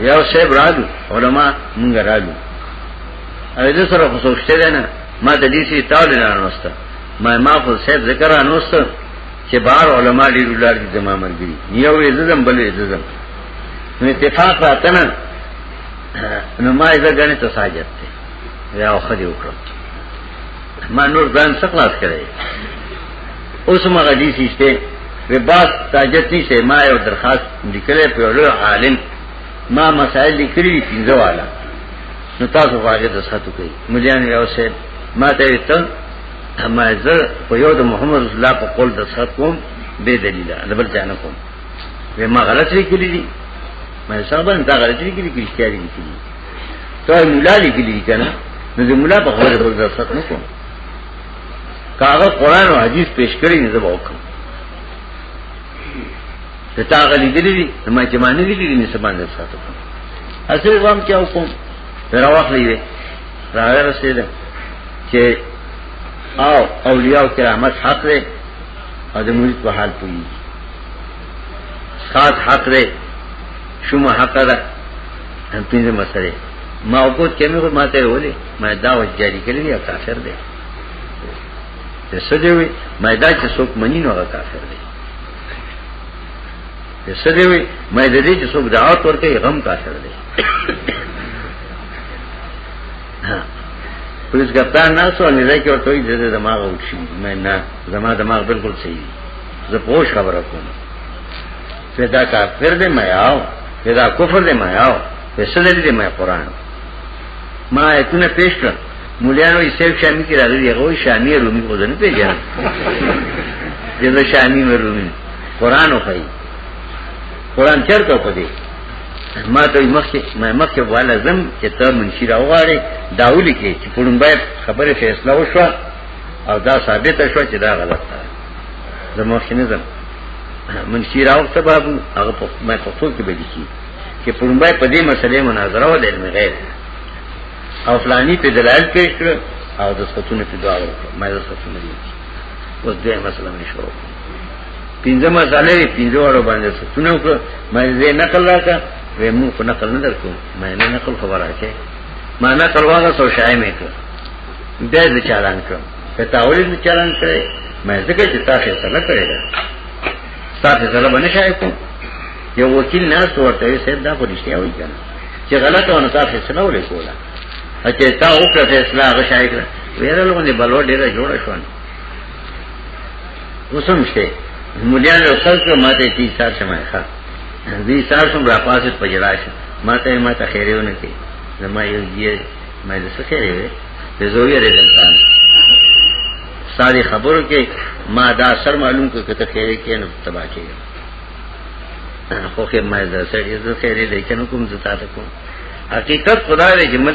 یو شی برالو علما مونږ رالو اې دې سره خو سوچته نه ما د دې شي تاول نه راوسته ما ما خو صاحب ذکر انوسته چې بار علما دې ولر دي زما مرګي یو یې زم بل یې زم نو اتفاق راته نه نو ما یې ځګنه ته ساجت ته یا خو دې وکړه ما نور ځان څخه خلاص کړي اوس ما غدي سیسته وی باس تاجت ني سه ما یو درخواست لیکلې په لوی عالم ما مسائل لیکلي دي پنځه والا نو تاسو واګه د ساتو کوي مليان یو سه ما ته ته اما زه په یو د محمد رسول الله په قول د سات کوم به دلیل نه بل ځان کوم وی ما غلط لیکلي دي ما حساب نه دا غلط لیکلي کې اشتیاري لیکلي ته مولا لیکلی کنه نو د مولا په خبره بل درس نه کوم کاغه قران او حدیث پیش کړی نه زبا وکم ته تا غلی دلی دي ما چې معنی لیکلی نه سبا نه ساتو اصل وام کیا وکم را واخلې وي راغی رسیدل چې او اولیاء کرامت حق دی او د مرید په حال پوي سات حق دی شوم حق ده هم پینځه مسله ما او کو چې موږ ما ته ولې ما دا و جاری کړی یا کافر دی ته سجوي ما دا چې څوک منی نو هغه کافر دی ته سجوي ما دا چې څوک دعوت ورکړي غم کافر دی پولیس کپتان نه سو نه ځکه ورته یې د دماغ وښی مې نه زما دماغ بالکل صحیح دی زه پوښ خبره کوم پیدا کافر دې مې آو پیدا کفر دې مې آو فیصله دې مې قران ما ایتونه پیش کړ مولیانو یې سیف شامی کې راغلی هغه شامی رومي خو نه پیژنه دغه شامی رومي قران وایي قران چرته په دې ما ته مخکې ما مخکې والا زم چې ته منشي راوغاړې داولي کې چې پړمبای خبره فیصله وشوه او دا ثابته شوه چې دا غلط ده د ماشینزم منشي راو سبب هغه په مې په ټول کې بدی کی چې په لومړی په دې مسلې مناظره و د علم غیب او فلانی په دلایل پیش کړ او د سختونه په دعا وکړه مې د سختونه دي اوس دې مسله مې شروع پینځه مسالې پینځه وړو باندې سختونه وکړه مې دې نقل راکړه وې موږ په نقل نه درکو مې نه نقل خبره کړې ما نقل واغه سو شای مې کړ دې ځچالان کړم په تاولې نه چلن کړي مې ځکه چې تاسو سره کړی دا تاسو سره باندې شای کوم یو وکیل نه ورته یې سید دا په رښتیا وایي کنه چې غلطه ونه تاسو سره ولې کوله اچھا تا وکړه فیصله هغه شای کړ ویره لغونې بلو ډیره جوړه شو وسم شته مليان له خلق ماته تي سار شمه ښا دې سار سم را پاسه پجرا شه ماته ماته خیرونه کې زما یو جیه مې څه کړې وې د زوی رجنتان ساری خبرو کې ما دا سر معلوم کو کته خیره کې نو تبا کې خو کې ما دا سر یې زه خیره لیکنو کوم زتا ته کوم حقیقت خدای دې جمل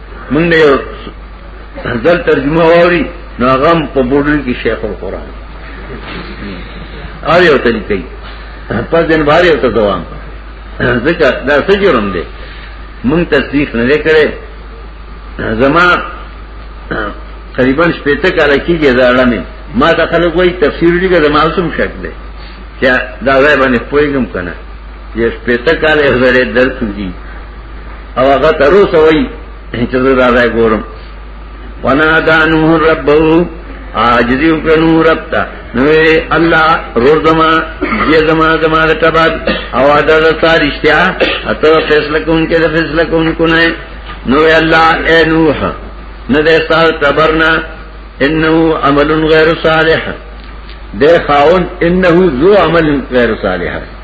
مونږ نه یو ځل ترجمه ووري نو غم په بوډل کې شیخ القرآن آره یو تل کوي پس دن بار یو ته دوام ځکه دا څه جرم دی مونږ تصدیق نه کړي زما قریبا شپته کاله کېږي دا اړمه ما ته خلک وایي تفسیر لري زما اوسم شک دی چې دا ځای باندې پوهیږم کنه یې شپته کاله یو ځای درس وکړي او هغه تر اوسه وایي چې زه دا ځای ګورم ونا دانو ربو عاجزی وکړو رب ته نو الله رور زما یې زما زما د تباد او ادا د سارشتیا اته فیصله کوونکې د فیصله کوونکو نه نو الله اے نوح نه د سال تبرنا انه عمل غیر صالح ده خاون انه ذو عمل غیر صالح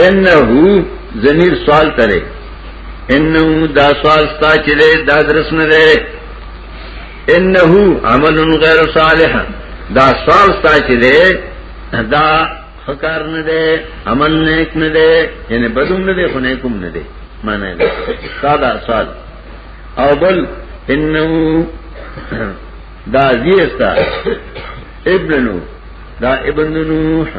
انہو زمیر سوال کرے انہو دا سوال ستا چلے دا درس نہ دے انہو عمل غیر صالح دا سوال ستا چلے دا خکار نہ دے عمل نیک نہ دے یعنی بدم نہ دے خنیکم نہ دے مانا ہے دا دا سوال او بل انہو دا زیستا ابن نوح دا ابن نوح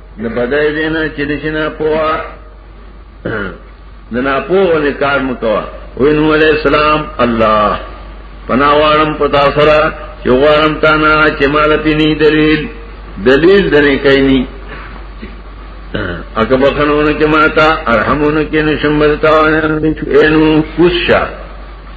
نه بدای دی نه چې دې نه پوها نه پوه نه کار مکوا وین علی السلام الله پناوارم پتا سره چې غوارم تا نه چې مال پینی دلیل دلیل دنه کینی اګه بخنونه کې ماتا ارحمونه کې نشم بدتا نه اینو کوشا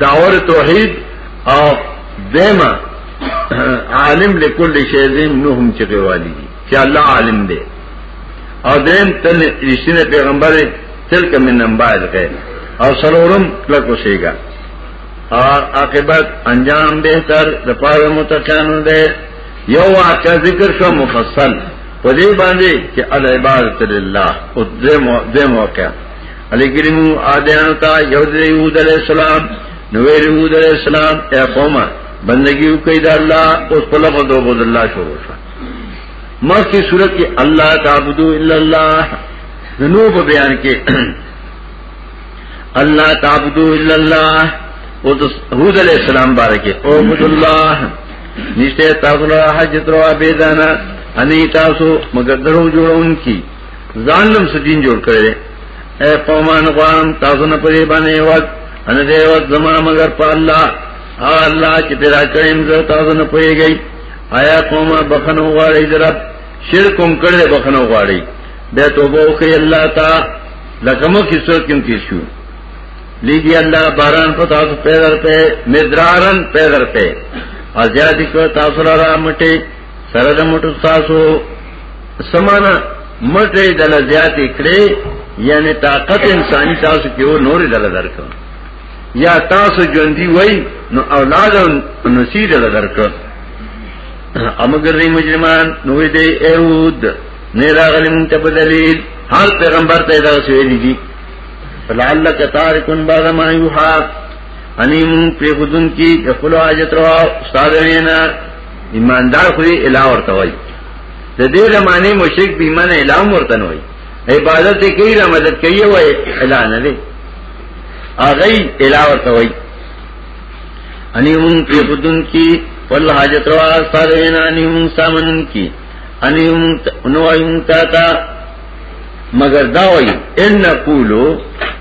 داور توحید او دیمه عالم لكل شيء دین نو هم چې غوالي دي چې الله عالم دی او دین تل رښتینه پیغمبر تلک من انباء الغیب او سلورم کله کوشيګا اور عاقبت انجام بهتر د پاره متقینو دی یو واقع ذکر شو مفصل په دې باندې چې العبادت لله او دې موقع علی کریم آدیان تا یود یود علیہ السلام نویر یود علیہ السلام اے قوم بندگی کوي دا الله اوس په لغو دو غد الله شروع شو مخکې صورت کې الله تعبدو الا الله نو په بیان کې الله تعبدو الا الله او د هود علی السلام بارکه او عبد الله نشته تاسو له حاجت روا بيدانا اني تاسو مگر درو جوړون کی ځان لم سدین جوړ کړي اے قومان غوام تاسو نه پرې باندې وخت ان دې وخت زما مگر په الله او الله چې پیدا کړم زه تاسو نه پويږي آیا قوم بخنو غواړي درب شرک هم کړي بخنو غواړي به توبه وکړي الله تا لکه مو کې څوک کوم کې شو لیږي الله باران په تاسو پیدا کړ مدرارن پیدا کړ ازیادی کو تاسو را مټي سره د موټو تاسو سمانا مټه د لزیات کړې یعنی طاقت انساني تاسو کې و نور د لدرک یا تاسو ژوندۍ وای نو اولاد نو سي د لدرک امګر دې مجرمان نو دې ایود نه راغلی مونږ ته په دلیل هر پیغمبر ته دا ویلي دي فلعلک تارکن بعد ما یوحا انیم پریخودن کی اخلو آجت روا استاد وینا ایماندار خو یې الہ ورته وای د دې لمانه مشرک به ایمان الہ ورته نه وای عبادت یې کوي را مدد کوي وای الہ نه دی هغه الہ ورته وای انی هم کې بدون کی ول حاجت وا سره نه انی هم سامنن کی انی هم نو ایم تا مگر دا وای ان قولو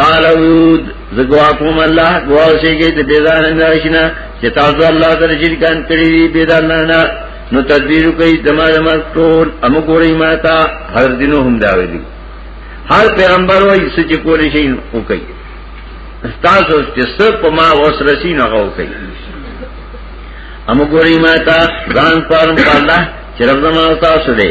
قال اود زګواکم الله غواړي کې د بیزار نه شنه چې تاسو الله سره شرک کان کړی دی بیزار نه نو تدبیر کوي دما دما ټول امو ګورې ماتا هر دینو هم دا ویلي هر پیغمبر وایي چې کولې شي او کوي تاسو چې څه په ما وسرسي نه غو کوي امو ګورې ماتا ځان پرم الله چې رب زما تاسو دې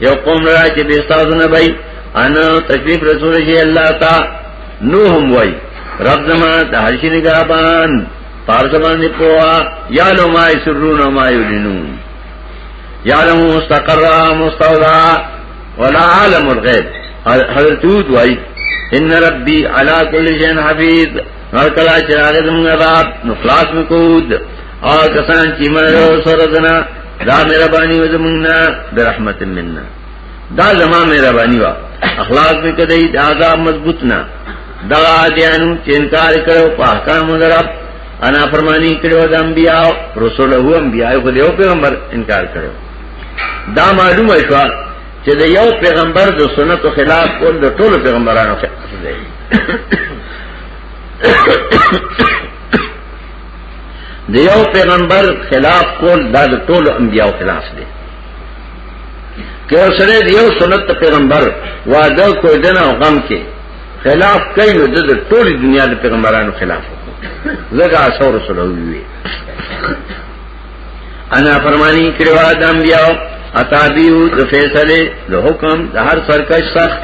یو قوم را چې به تاسو نه بای ان تشریف رسول شي الله تا نو هم وای رب زما د هر شي نگاهبان پارزمان دی پوا یا لو ما یسرون ما یعلنون یعلم مستقر مستودع ولا عالم الغیب حضرت یود وای ان ربی علی کل شیء حفیظ هر کلا چراغ زمغه باب نو خلاص مکود او کسان چې مړو سره دنا دا مهرباني و زمونږه د رحمت مننا دا زما مهرباني وا اخلاق به کدی دا دا مضبوطنا دا دیانو چې انکار کړو په احکام درب انا فرمانی کړو د انبیا رسول هو انبیا خو دیو پیغمبر انکار کړو دا معلومه شو چې د یو پیغمبر د سنتو خلاف کول د ټولو پیغمبرانو خلاف دی د یو پیغمبر خلاف کول دا د ټولو انبیاو خلاف دی که یو سره د یو سنت ته پیغمبر وعده کوی دنه او غم کې خلاف کوي نو د ټولې دنیا د پیغمبرانو خلاف زګه اسور رسول وی انا فرمانی کړو د انبیاو اتابیو د فیصله د حکم د هر سرکش سخت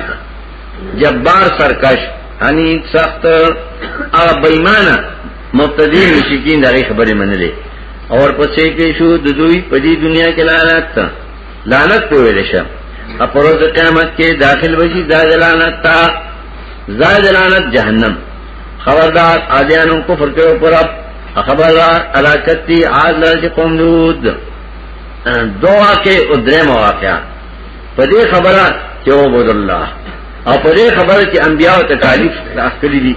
جبار سرکش حنید سخت ا بېمانه مبتدی مشکین دغه خبرې منلې اور پسې کې شو د دوی په دې دنیا کې لعنت ته لعنت په ویل شه او پر ورځ قیامت کې داخل وشي دا لعنت تا زاد لعنت جهنم خبردار اذانو کفر کې پر خبردار علاقتی عاد لږ قوم لود دعا کې او درې مواقعا په دې خبره چې عبد الله او په دې خبره چې انبیاء او تکالیف راخلي دي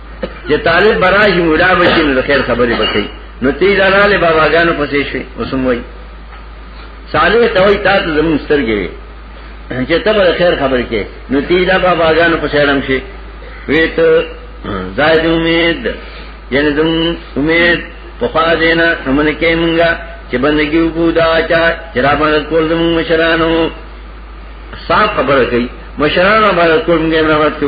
چې طالب برای مولا بشي نو خیر خبرې وکړي نو تی لاله باباګانو پسې شي اوسم وای صالح ته وای تاسو زمون سترګې چې ته به خیر خبرې کې نو تی لا باباګانو پسې اړم شي وې ته زائد امید یعنی زمون امید په خوا دینا ومن کې مونږه چې بندګي وکړو دا چا چې را باندې کول زمون مشرانو صاف خبره کوي مشرانو باندې کول مونږه نه ورته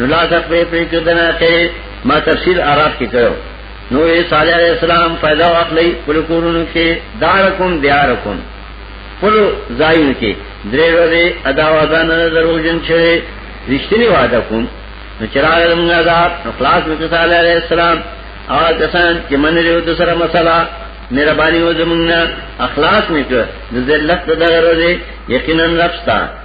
نو لا ځک پرې پرې کېدنه ته ما تفصیل عرب کې کړو نو یې صالح علیہ السلام پیدا واخلې په کورونو کې دارکم دیارکم پلو زائن کی درې ورځې ادا وعده نه دروژن شوی رښتینی وعده کوم نو چراغ موږ عذاب اخلاص وکړ صلی علیه السلام او کسان چې منلې و د سره مسله مهرباني و زمونږ اخلاص میکړه د ذلت د ورځې یقینا رب ستاسو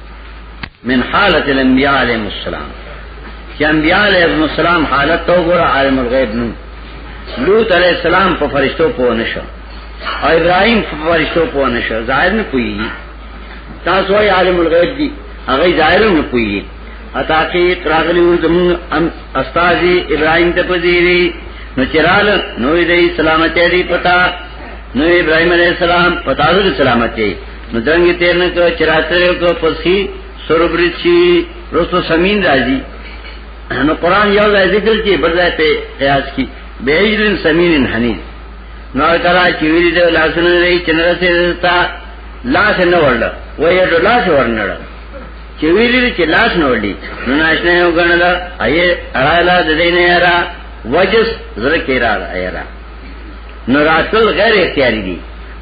من حالت الانبیاء علیهم السلام چې انبیاء علیهم السلام حالت تو ګره عالم الغیب نو لوط علیہ السلام په فرشتو پوه نشو او ابراهیم په فرشتو پوه نشو ظاهر نه پوي تاسو یې عالم الغیب دي هغه ظاهر نه پوي اتا کې تراغلی و زمون استاد ابراهیم ته پذیری نو چرال نو دې سلامتی دی پتا نو ابراهيم عليه السلام پتاوی سلامت دی نو دنګ تیر نه کو چراتره کو پسی سربرت شي رسو سمین راځي نو قران یو ځای ذکر کی بل ځای په قیاس کی بیجرن سمین حنین نو کلا چې ویری د لاسونو لري چنره سره تا لاس نه ورل وایې د لاس ورنړ چې ویری چې لاس نه ورلی نو ناشنه یو غنل ایه اړه لا د دینه را وجس زره کې را ایرا نو راتل غیر اختیاری دی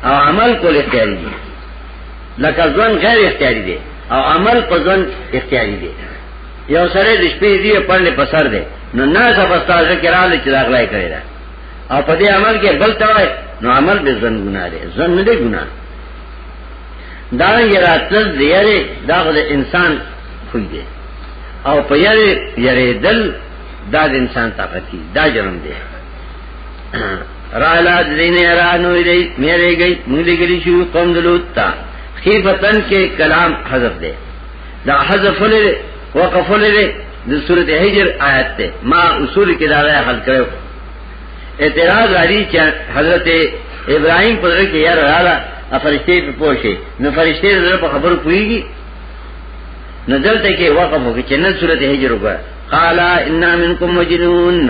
او عمل کول اختیاری دی لکه ځوان غیر اختیاری دی او عمل په ځوان اختیاری دی یو سره د شپې دی په لې په سر دی نو نه سبستازه کړهاله چې راغلای کړی دا او په دې عمل کې بل توای نو عمل به ځن ګناه دی ځن نه دی ګناه دا یې راتل دی یاره دا د انسان خوې دی او په یاره یاره دل دا د انسان طاقت دی دا جرم دی رالا دین ایرانو دی میرے گئی مونږ لګلی شو قوم دلوت تا خې پتن کې کلام حذف دی دا حذف له وقف له د سورته هجر آیت ته ما اصول کې دا راي حل کړو اعتراض لري چې حضرت ابراهيم پر کې یار رااله فرشته په پوښي نو فرشته دغه په خبرو پويږي نو دلته کې وقف وکړي چې نن سورته هجر وګړه قال ان منکم مجنون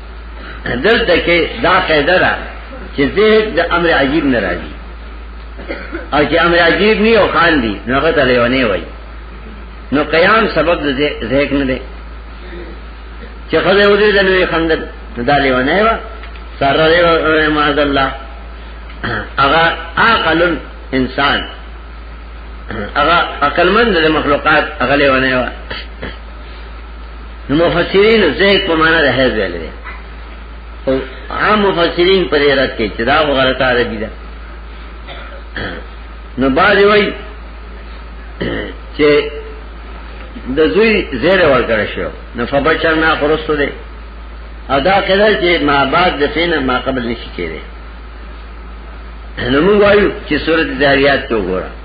دلته کې دا قاعده ده چې زهد د امر عجیب نه راځي او چې امر عجیب نه او خان دي نو هغه ته لیونه وای نو قیام سبب د زهق نه دی چې خدای ودې د نوې خندل دا لیونه و سره له معاذ الله هغه عقل انسان هغه عقلمند د مخلوقات هغه لیونه و نو مفسرین زیک په معنا د حیض ویل دي او عام مفسرین په دې رات کې چې دا غلطه عربي ده نو باز وای چې د زوی زیره ورکړ شو نو فبچر نه خرسته دي ادا کړه چې ما بعد د فین ما قبل نشي کېږي نو موږ وایو چې سورۃ ذاریات ته وګورئ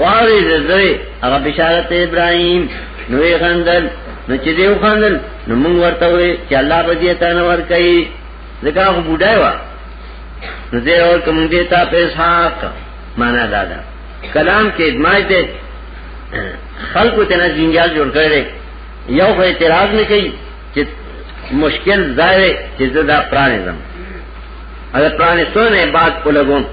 غواړي زړه هغه بشارت ابراهيم نوې خندل نو چې دیو خندل نو موږ ورته وې چې الله به دې ته نور کوي ځکه هغه بډای و نو دې اور کوم دې ته په اسحاق معنا دادا کلام کې ادماج دې خلکو ته نه جنجال جوړ کړي یو خو اعتراض نه کوي چې مشکل ظاهر چې دا پرانیزم اگر پرانیستو نه بعد کو لګون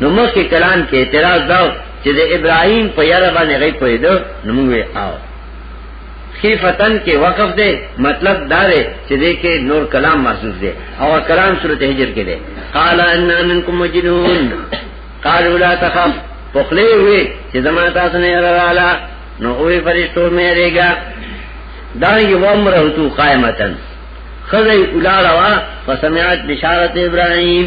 نو مخکې کلام کې اعتراض دا چې د ابراهیم په یاره باندې غي پوهېدو نو موږ یې آو خیفتن کې وقف دی مطلب دا دی چې دې کې نور کلام محسوس دی او کلام صورت هجر کې دی قال ان منکم مجنون قالوا لا تخف پخلې وي چې زما تاسو نه رااله نو وې فرشتو مې رېګا دا یو عمره تو قائمتن خزی اولاروا فسمعت بشارت ابراهیم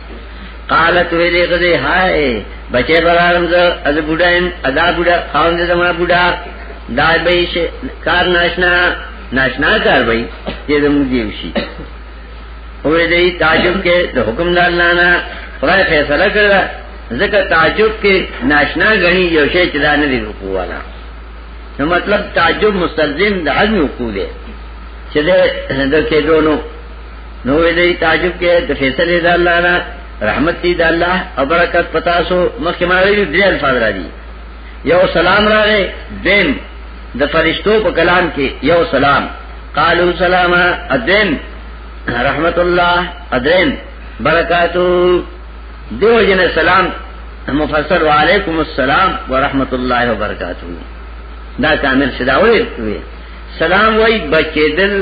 قالت وی دی غزی های بچه برارم زو از بودایم ادا بودا خاون دی زمان بودا دا بیش کار ناشنا ناشنا کار بی چه زمون دیوشی ہوئے دی تعجب کے د حکم دار لانا خدای فیصلہ کرده ځکه تعجب کې ناشنا غني یو شی چې دا نه دی وقوع والا نو مطلب تعجب مستلزم د عزم وقوع دی چې د کېدونو نو دې تعجب کې د فیصله د الله نه رحمت دې د الله او برکت پتا سو مخکې ما ویل دې الفاظ را دي یو سلام راغې دین د فرشتو په کلام کې یو سلام قالو سلاما ادین رحمت الله ادین برکاتو دیو جن سلام مفسر وعلیکم السلام ورحمت الله وبرکاتہ دا کامل صدا وی سلام وای بچیدل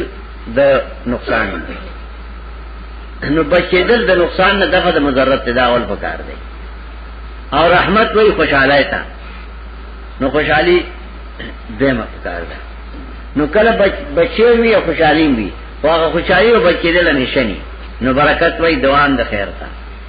د نقصان نو بچیدل د نقصان نه دغه د مضرت تداول پکار دی او رحمت وی خوشاله تا نو خوشحالی دیمه پکار ده نو کله بچی وی او خوشحالی وی هغه خوشحالی او بچیدل نشنی نو برکت وی دوام د خیر ته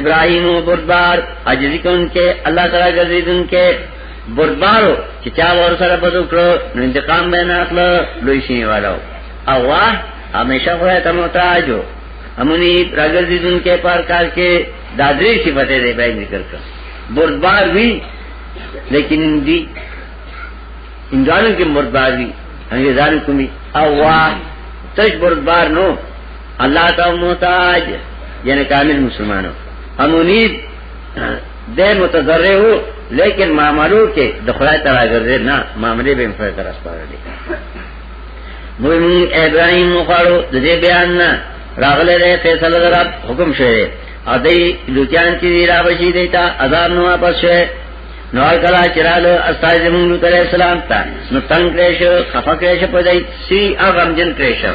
ابراهيم بردبار عجزي کوونکې الله تعالی ګرځیدونکې بردبارو چې چا ور سره بدو کړو نو انتقام به نه اخلو لوی شي والو او واه همیشه خو ته محتاج یو امونی راګرځیدونکې پار کار کې دادری صفته دې به ذکر کړ بردبار وی لیکن دی انګانو کې بردبار وی انګریزانو کومي او واه تش بردبار نو الله ته محتاج یعنی کامل مسلمانو امونید د متضرع وو لیکن معاملو کې د خدای تعالی ګرځي نه معاملې به خدای تعالی سپارلې مومن ابراهيم مخاړو د دې بیان نه راغله دې فیصله در حکم شوی ا دې لوچان چې را بشي دیتا اذان نو واپس شوی نو کلا چرالو استاد زمونږ تعالی السلام ته نو تنگ کړې شو خفه کړې شو په دې سی اغم جن کړې شو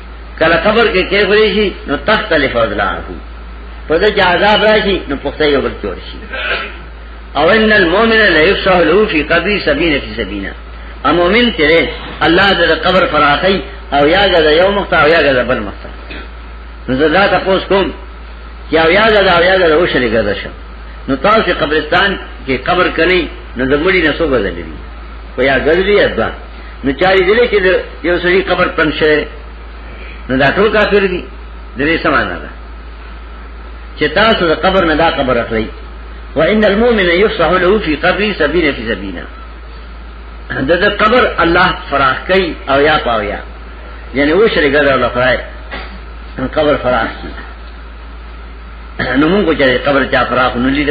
کله قبر کې کې غوړي شي نو تختلف ازلان کو په دې چې عذاب راشي نو پخته یو بل جوړ شي او ان المؤمن لا يفصح له في قبر سبينه في سبينه ا مؤمن چې الله دې قبر فراخي او یا غد یو مخته او یا غد بل مخته نو زه دا تاسو کوم چې او یا غد او یا غد او شلې غد شه نو تاسو قبرستان کې قبر کړی نو زموږ نه سو بدلې وي یا غد دی اځه نو چاري دې چې یو سړي قبر پن شوی نو دا ټول کافر دي دې سمانه ده چې تاسو د قبر نه دا قبر اخلي وان المؤمن يفصح له في قبره 70 في 70 د د قبر الله فراخ کوي او یا پاویا یعنی و شری ګر الله فرای قبر فراخ کی نو موږ چې قبر چا فراخ نه لید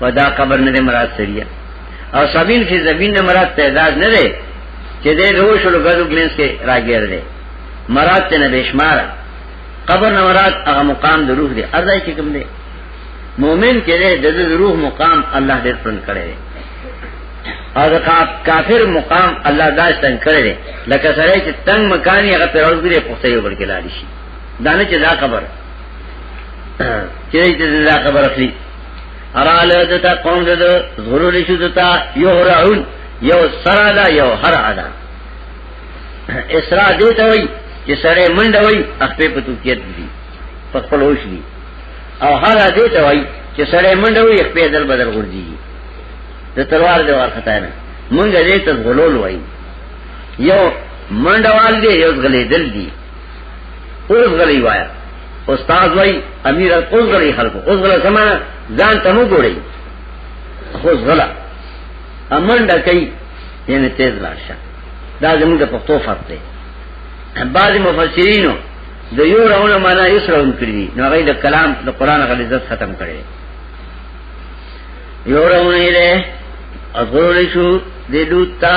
ودا قبر نه مراد سریه او سبیل کې زمين نه مراد تعداد نه دی چې دې روش له غزو مینس کې راګیر دی مراد ته نه بشمار قبر نه مراد هغه مقام د روح دی ارزای کې کوم دی مومن کې دې د روح مقام الله دې پرن کړی او د کافر مقام الله داش تنگ کړی دی لکه سره چې تنگ مکان یې هغه پرول کړی پخته یو بل کې لاړ شي دانه چې دا قبر چې دې دا قبر اخلي اراله دتا قوم دې ضروري شو دتا یو راون یو سره دا یو هر ادا اسرا دې ته وای چې سره منډه وای خپل په توکیت دي په خپل هوش دي او هر دې ته وای چې سره منډه وای خپل دل بدل ورځي د تلوار دې ورخته نه مونږ دې ته غلول وای یو منډوال دې یو غلې دل دي اوس غلی وایا استاد وای امیر اوس غلی خلکو اوس غلا سمانه ځان ته مو ګوري خو غلا امن ډکې یعنی تیز راشه دا زموږ د پښتو فرق دی بعض مفسرینو د یو راونه معنا یې سره ونکړي نو هغه د کلام د قران غل عزت ختم کړي یو راونه یې اغول شو د دوتا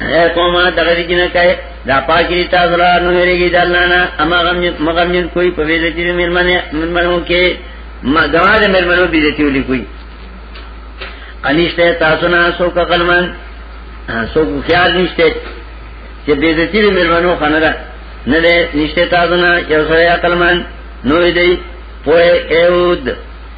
اے قوما دغری جنہ کہے دا پاکی تاسو لا نو هریږي د الله نه اما غم مغم نه کوئی په ویل چې مېرمنه مېرمنو کې ما غواړم مېرمنو دې دې ولي کوئی انشته تاسو نه سو کلمن سو خیال نشته چې دې دې چې مېرمنو خنه ده نه دې نشته تاسو نه یو سره کلمن نو دې پوهه ایود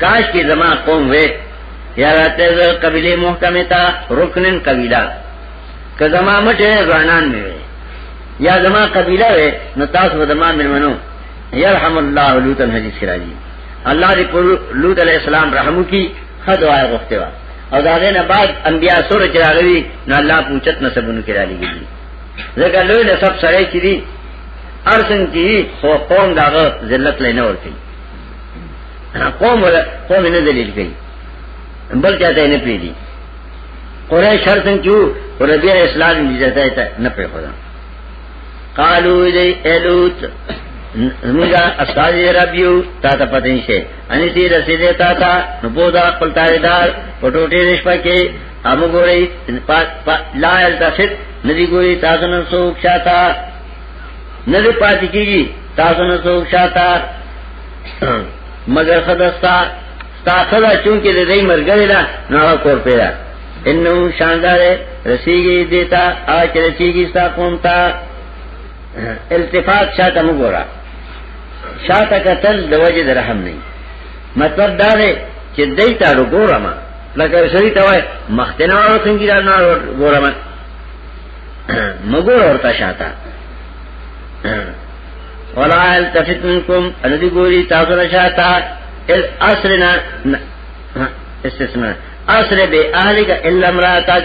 کاش کی زما قوم وے یا راتے زر قبیلی محکمی تا رکنن قبیلہ که زما مٹے زوانان میں وے یا زما قبیلہ وے نو تاسو به زما ملمنو یرحم الله لوطن حدیث کرا دی الله دې پر لوط علیہ السلام رحم کی خد وای غفته وا او دا غنه بعد انبیاء سور چراغوی نو الله پوچت نسبونو کرا لګی دی زګا لوی نه سب سره چي دي ارسن کی خو قوم داغه ذلت لینه ورته قوم ولا قوم نه دلیل کوي بل چاته نه پیدي قرآن شرط کیو ربی اسلام عزت ایت نه په خدا قالو دی الوت زمونږه استاد ربیو تا ته پته نشي اني دې رسیدې تا ته نو بودا خپل تاریدار پټوټې نش پکې هم ګورې لا التفت ندی ګورې تاسو نن څوک شاته ندی پاتې کیږي تاسو نه څوک شاته مگر خداستا تا خدا چونکه د دې مرګره ده نه کور پیدا انه شاندار رسیږي دیتا اچ رسیږي ستا قوم ته التفات شاته وګورا شاته قتل د وجه د رحم نه مطلب دا دی چې دای ته وګورم لکه شری ته وای مختنه ورو څنګه نه وګورم مګور ورته شاته ولا التفت منکم الذي ګوري تاسو را شاته ال اسرنا استثناء اسر به اهلک الا امراتک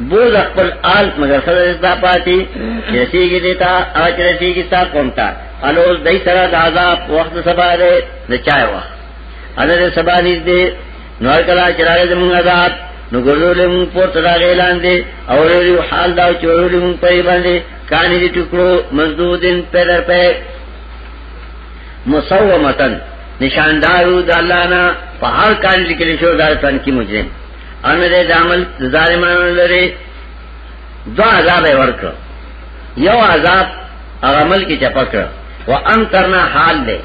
بوز خپل آل مگر خدای دا پاتې رسیږي دیتا اچ رسیږي تا کوم تا الوز دای سره د عذاب وخت سبا ده د چای وخت اذر سبا نږدې نور کلا چراغ زمون عذاب نو ګورولې مون پورته دا اعلان دی او لري حال دا چورولې مون په باندې کانی دي ټکړو مزدودن پدر په مسومتن نشاندارو د الله نه په هر کار لیکل شو دا تن کی مجرم ان دې د عمل ظالمانو لري دو عذاب ورکړ یو عذاب عمل کې چپکړ وان کرنا حال دې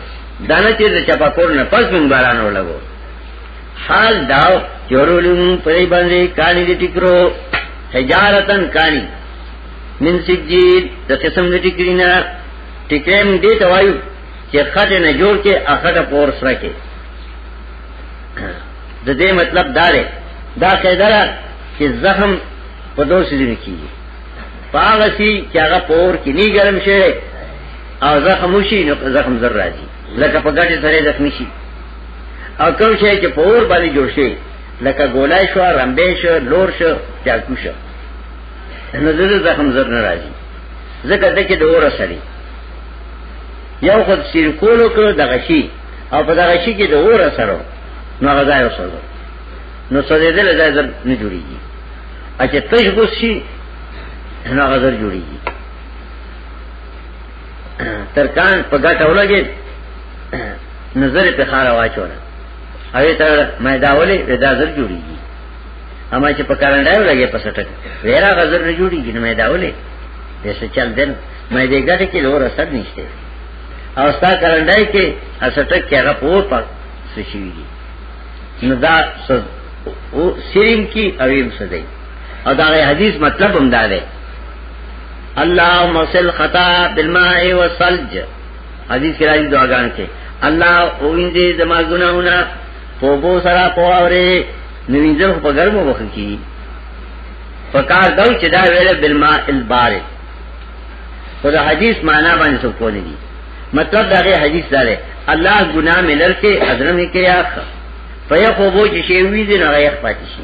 دانه چې چپکور نه پس مونږ باران ولګو حال داو چورولم پدې باندې کانی دي ټکرو حجارتن کانی من سجید د قسم د ټکرینا ټکرم دې توایو چې خټه نه جوړ کې اخټه پور سره کې د دې مطلب دا دی دا قاعده ده چې زخم په دوه سيزونو کېږي پاغه سي چې هغه پور کې نه ګرم شي او زخم وشي نو زخم زر راځي لکه په ګټه سره زخم شي او کوم شي چې په اور باندې جوړ شي لکه ګولای شو رمبې شو لور شو چاکو شو نو دغه زخم زر نه راځي ځکه دکې د اور سره یو خود سیر کولو کړو د غشي او په دغه شي کې د اور سره نو هغه ځای وسره نو څه دې له ځای زر نه جوړيږي اچھا تشبوس شي نو هغه زر جوړيږي ترکان په ګټه ولګي نظر په خار واچول هغه تر مې داولې ودا زر جوړیږي اما چې په کارنده ولګي په سټک ویرا غزر نه جوړیږي نو مې داولې پیسې چل دین مې دې ګټه کې لور اثر نشته او ستا کارنده کې اسټک کې هغه پور پر سشي دي نو دا سرین کی اویم سدی او دا غي حدیث مطلب هم دا دی اللهم صل خطا بالماء والثلج حدیث کې راځي دعاګان کې الله اوینځي زما ګناهونه په بو سره پوره نوینځل په ګرمو وخت کې فکار دو چې دا ویل بالماء البارد خدا حدیث معنا باندې څه کولې دي مطلب دا غي حدیث دا دی الله ګناه ملر کې حضرت کې یا په یو خو بو چې شی وی دي نه غي پاتې شي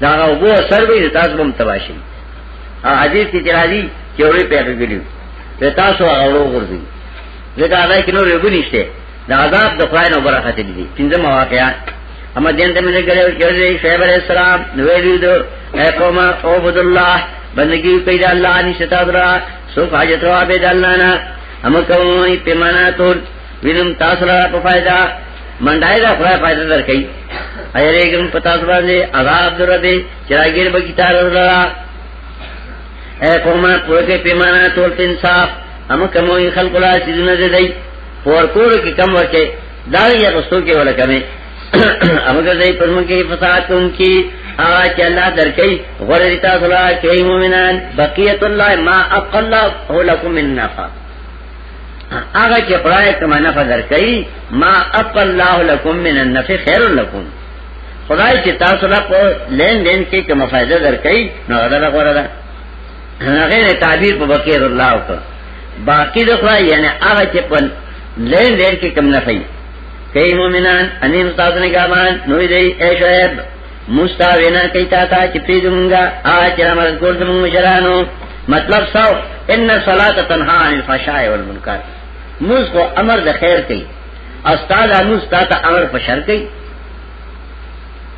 دا غوبو اثر به تاسو بم تباشي او حدیث کې چرایي چې اورې پیدا کړیو ته تاسو اورو ورځي لکه هغه کې نو رب نشته دا عذاب د خدای نو برکت دي پنځه مواقعیا اما دین ته موږ ګره چې شعیب علیہ السلام نو ویلو دو اے قوم او عبد الله بندگی پیدا الله نشتا درا سو حاجت وا به الله نه اما کومې پیمانه تور وینم تاسو را په فائدہ منډای دا خدای فائدہ درکې ایرې کوم پتا سو باندې عذاب درته چرګیر به کیتار ورلا اے قومه پوهه پیمانه تول انصاف هم کومي خلق لا سيزونه دي دی پور کور کې کم ورکه دا یې غستو کې ولا کمه هغه دې پرم کې فساد کوم کې هغه چې الله درکې غره تاسو لا کې مؤمنان بقیت الله ما اقل هو لكم من نفع هغه چې خدای ته معنا فدر کوي ما اپ الله لكم من النفع خير لكم خدای چې تاسو لا په لین دین کې کوم فائدہ درکړي نو هغه لا غوړه ده هغه تعبیر په بکیر الله وکړه باقی د خدای یعنی هغه چې په لین دین کې کوم نه کوي کئی مومنان انیم تاسو نگامان نوی دی اے شعیب مستا وینا کوي تا ته چې پیږي مونږه آج را مرز ګور زموږ مشرانو مطلب سو ان صلات تنها عن الفحشاء والمنکر موږ کو امر د خیر کوي استاد موږ تا ته امر په شر کوي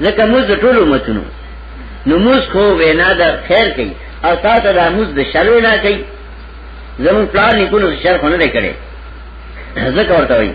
ځکه موږ ټول امتونو نو موږ کو وینا د خیر کوي او تا ته د موږ د شر وینا کوي زموږ پلان نکونو شر خونه نه کړي ځکه ورته وایي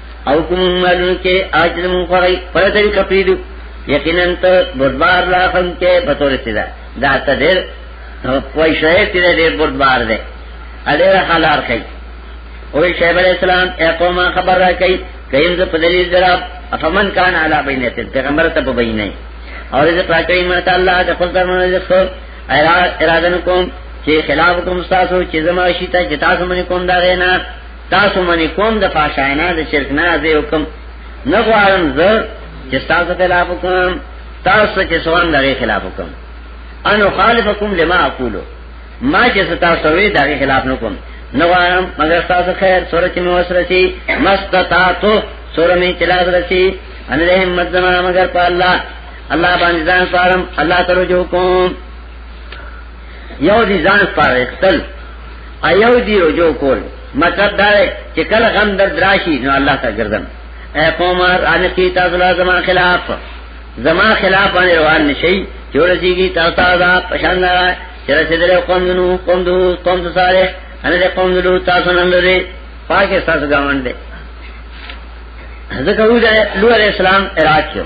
او کوم معلوم کې اج نو کوي په دې کپیدو یقینا ته بردبار لا خم کې بتور سیدا دا ته ډېر کوئی شی ته ډېر بردبار دی اړه حلال کوي او شیب علیہ السلام اے قوم خبر را کوي کیم ز په دلیل درا افمن کان علی بینه پیغمبر ته په بینه اور رزق را کوي مت الله د خپل درمن رزق اراده کوم چې خلاف کوم تاسو چې زما شي ته چې تاسو منی کوم دا غینا تاسو منی کوم د فاشاینا د شرک نه زه حکم نه غواړم زه چې تاسو خلاف کوم تاسو چې سوان دغه خلاف کوم انو خالفکم لما اقولو ما چې تاسو وی دغه خلاف نه کوم نه غواړم مگر تاسو خیر سره چې مو سره شي مستطاعتو سره می چلا درسي ان له همت زما مگر په الله الله باندې ځان سپارم الله تعالی جو کوم یو دی ځان پاوستل ایو دی رجو کول مطلب دا دی چې کله غم در دراشي نو الله ته ګرځم اے قوم ان کی تاسو له زما خلاف زما خلاف باندې روان نشي جوړ دیږي تاسو دا پشان نه چې رسیدل قوم نو قوم دو قوم صالح ان دې قوم دو تاسو نن لري پاکستان څنګه باندې ځکه وځه لوی اسلام عراق یو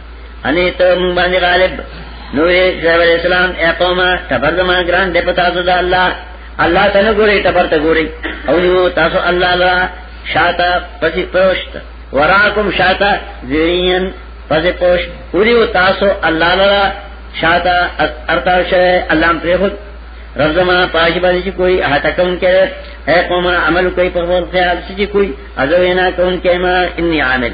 انې ته مونږ باندې غالب نو یې شعیب علیہ السلام اے قومه تبر زما ګران دې پتا ته دا الله الله ته نه ګوري تبر ته ګوري او نو تاسو الله لا شاته پسې پوشت وراکم شاته ذرین پسې پوشت پوری او تاسو الله لا شاته ارتا شه الله پرې خود رب زما پاش باندې چې کوئی احاطه کوم کړي اے قومه عمل کوي په خپل خیال چې کوئی ازو نه کوم کړي ما انی عامل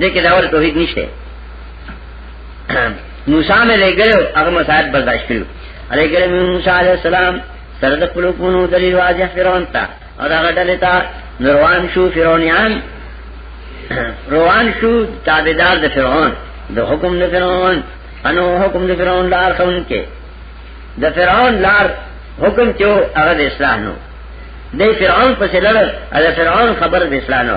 دیکھے داور توحید نشتے موسیٰ میں لے گئے اگر مسائل برداشت کرو علیہ گئے موسیٰ علیہ السلام سرد قلوبونو دلیل واضح فرعون تا اور اگر ڈلے تا نروان شو فرعونیان روان شو تابدار دا فرعون دا حکم دا فرعون انو حکم دا فرعون لار خون کے دا فرعون لار حکم چو اگر اصلاح نو دے فرعون پس لڑل اگر فرعون خبر دا اصلاح نو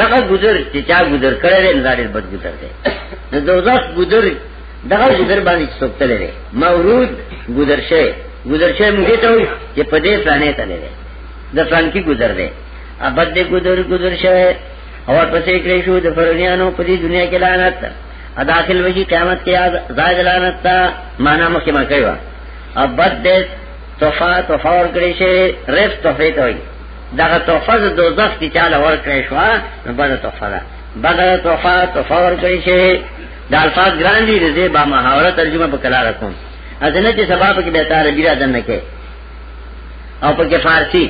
دغه گذر چې چا گذر کړی دی دا ډېر بد گذر دی د دوزخ گذر دغه گذر باندې څوک تللی دی مورود گذر شي گذر شي موږ ته وي چې په دې ځانې تللی دی د ځان کې گذر دی ابد دې گذر گذر شي او پسې کړی شو د فرعونانو په دې دنیا کې لعنت ا داخل وشي قیامت کې زائد لعنت تا معنا مخکې ما کوي ابد دې تفا تفور کړی شي رف تفیت وي دغه تحفه د دوزخ چې چاله ورکړې شو نو بده تحفه ده بده تحفه تحفه ورکړې شي د الفاظ ګران دي د دې با محاوره ترجمه په کلا راکوم ازنه چې سبب کې به تعالی بیره دنه کې او په کې فارسی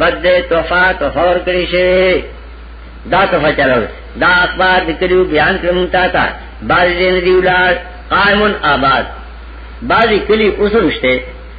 بده تحفه تحفه ورکړې شي دا تحفه چلو دا اخبار د کلیو بیان کړم تا تا باز دې نه دی ولار قائمون آباد باز کلی اوسمشته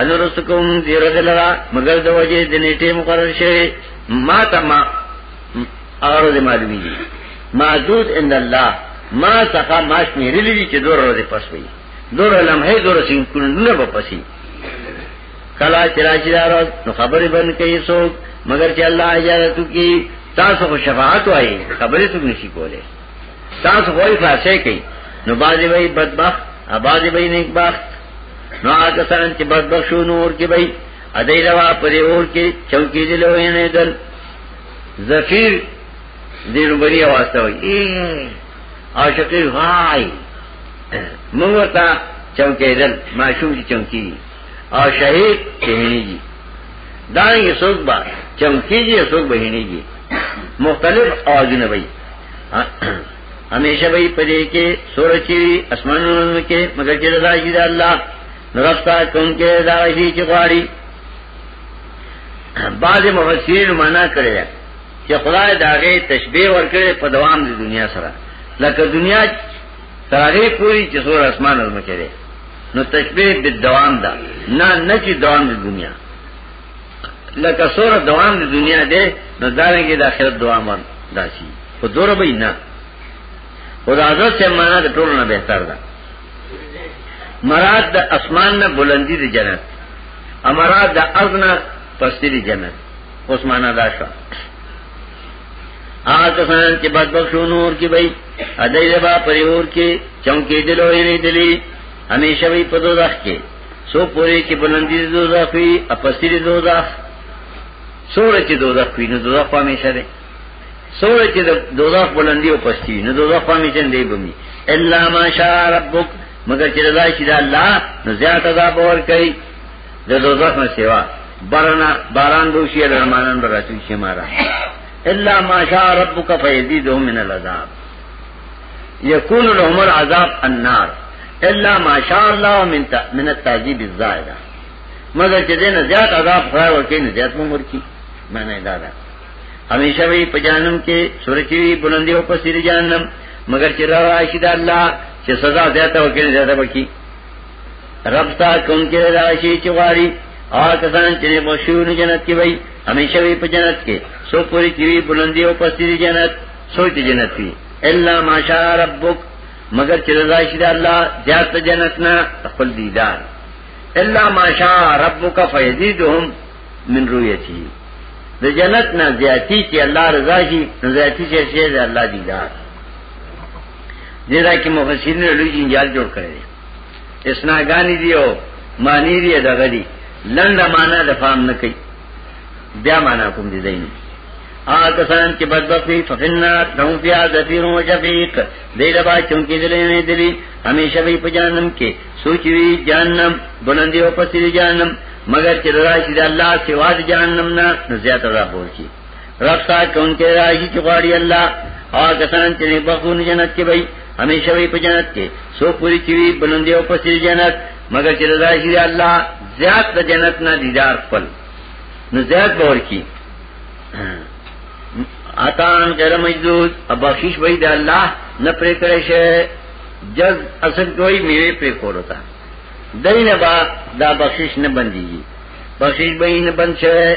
ان رسکم دی رغلرا مگر د وجه د نیټه مقرر شوی ما تما اور د معلومی دي معدود ان الله ما څخه ماش میرلی دي چې دور ورځې پس وي دور لمحه دور سین کولونه په پسی کلا چراچی دار نو خبرې بن کوي څوک مگر چې الله اجازه کوي تاسو خو شفاعت وایي خبرې څوک نشي کولای تاسو غوړي خلاصې کړئ نو باندې وای بدبخت اباده به نیک بخت نو هغه سره چې بدبخت شو نور کې به ادای لوا پرې اور کې چوکې دې لوي نه دل زفیر دې نو بری आवाज ته وای او شقیر غای موږ ته چوکې دل ماشوم چې چوکې او شهید کهنیږي دا یې څوک به چمکیږي څوک به هنیږي مختلف اوازونه وي همیشه وي پدې کې سورچي اسمانونو کې مگر چې رضا شي د الله نرستا کوم کې دا شي چې غواړي بعض مفسرین معنا کړی چې خدای داغه تشبیه ورکړي په دوام د دنیا سره لکه دنیا ترغه پوری چې زور اسمان ورم کړي نو تشبیه به دوام ده نه نه چې دوام د دنیا لکه سور دوام د دنیا ده نو دارنګه د آخرت دوام ور داسي خو دور به نه خدا عزت سے مانا د ټولو نه بهتر ده مراد د اسمان نه بلندی د جنت امراد د ارض نه پستی د جنت اوس معنا دا شو هغه کسان چې بدبخشو نور کې وي ادای له با پرور کې چونکې دلو یې نه دلی همیشه وي په دوزخ کې سو پوری چې بلندی دوزخ وي اپسری دوزخ سوره چې دوزخ وي نو دوزخ همیشه ده سوره چې دوزخ بلندی او پستی نو دوزخ همیشه دی بمی الا ماشاء ربک مگر چې رضا شي دا الله نو زیات عذاب ور کوي د دوزخ نه سیوا برنا باران بوشي درمانن براتو شي مارا الا ما شاء ربك فيزيدهم من العذاب يكون لهم العذاب النار الا ما شاء الله من من التعذيب الزائده مگر چې دینه زیات عذاب خدای ورکې نه زیات مو ورکی معنی دا ده همیشه وی په جهنم کې سورچی بلندی او پسیر جهنم مگر چې را راشي د الله چې سزا زیاته وکړي زیاته وکړي رب تا کون کې راشي چې غواړي او کسان چې بشور جنت کې وي همیشه وي په جنت کې سو پوری کې وي بلندي او پستي جنت سوچ جنت وي الا ماشاء ربک مگر چې رضا شي د الله زیات جنت نه خپل دیدار الا ماشاء ربک فیزيدهم من رؤيته د جنت نه زیاتی چې الله رضا شي زیاتی چې شي د الله دیدار دې دا کې مفسرین له لوی جنجال جوړ کړی دی اسناګانی دی او معنی دی دغه دی لنډه معنا د فهم نه کوي بیا معنا کوم دی زین آ کسان چې بدبختی فقنا دهم فی عذفیر و شفیق دې دبا چونکی دلې نه دلی همیشه به په جانم کې سوچوي جانم بلندی او پسې جانم مگر چې راشي د الله سوا د جانم نه زیات را پورچی رخصا کون کې راځي چې غواړي الله او کسان چې بخون جنت کې وي همیشه وي په جنت کې سو پوری کې وي بلندي او پسې جنت مگر چې رضا شي الله زیات د جنت نه دیدار خپل نو زیات باور کی عطان غیر مجدود ابخیش وای د الله نه پرې کړی شي جز اصل کوئی میوه پرې کولتا دینه با دا بخشش نه بندي بخشش به نه بند شي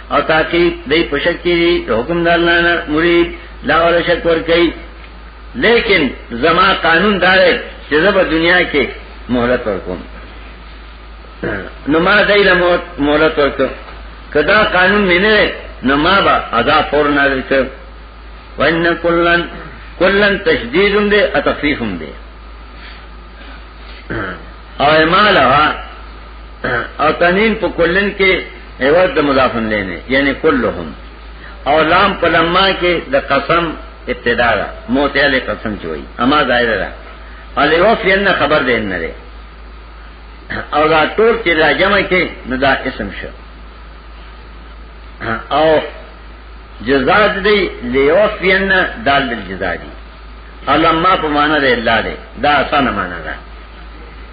او تاکي دای په شک کې حکم د الله نه مرید لا ور شک ور کوي لیکن زما قانون دا دی چې زه په دنیا کې مهلت ورکوم نو ما دای له مهلت ورکوم کدا قانون مې نه نو ما با ادا فور نه ورکوم وان کلن کلن تشدید هم دی او تخفیف هم دی او امالها او تنین په کلن کې ایواز د مضافن لینه یعنی کلهم او لام په لما کې د قسم ابتدا ده موتیل قسم چوي اما ظاهر ده الیوف ین خبر دین نه ده او دا ټول چې را جمع کې نو دا اسم شو او جزاء دې لیوف ین دال بالجزاء دي علما په معنا ده الله ده دا اسانه معنا ده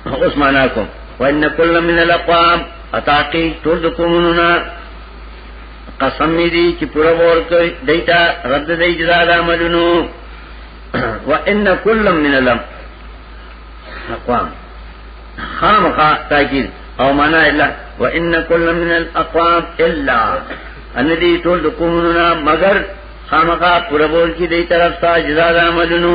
اوس معنا کوم وان کل من الاقوام اتاقی ټول کومونه قسم می دی چې پورا ور کوي دیتا رد دی جزا د عملونو وان کل من الاقوام خامخا تاکید او معنا الا وان کل من الاقوام الا ان دی ټول کومونه مگر خامخا پورا ور کوي دی طرف تا جزا د عملونو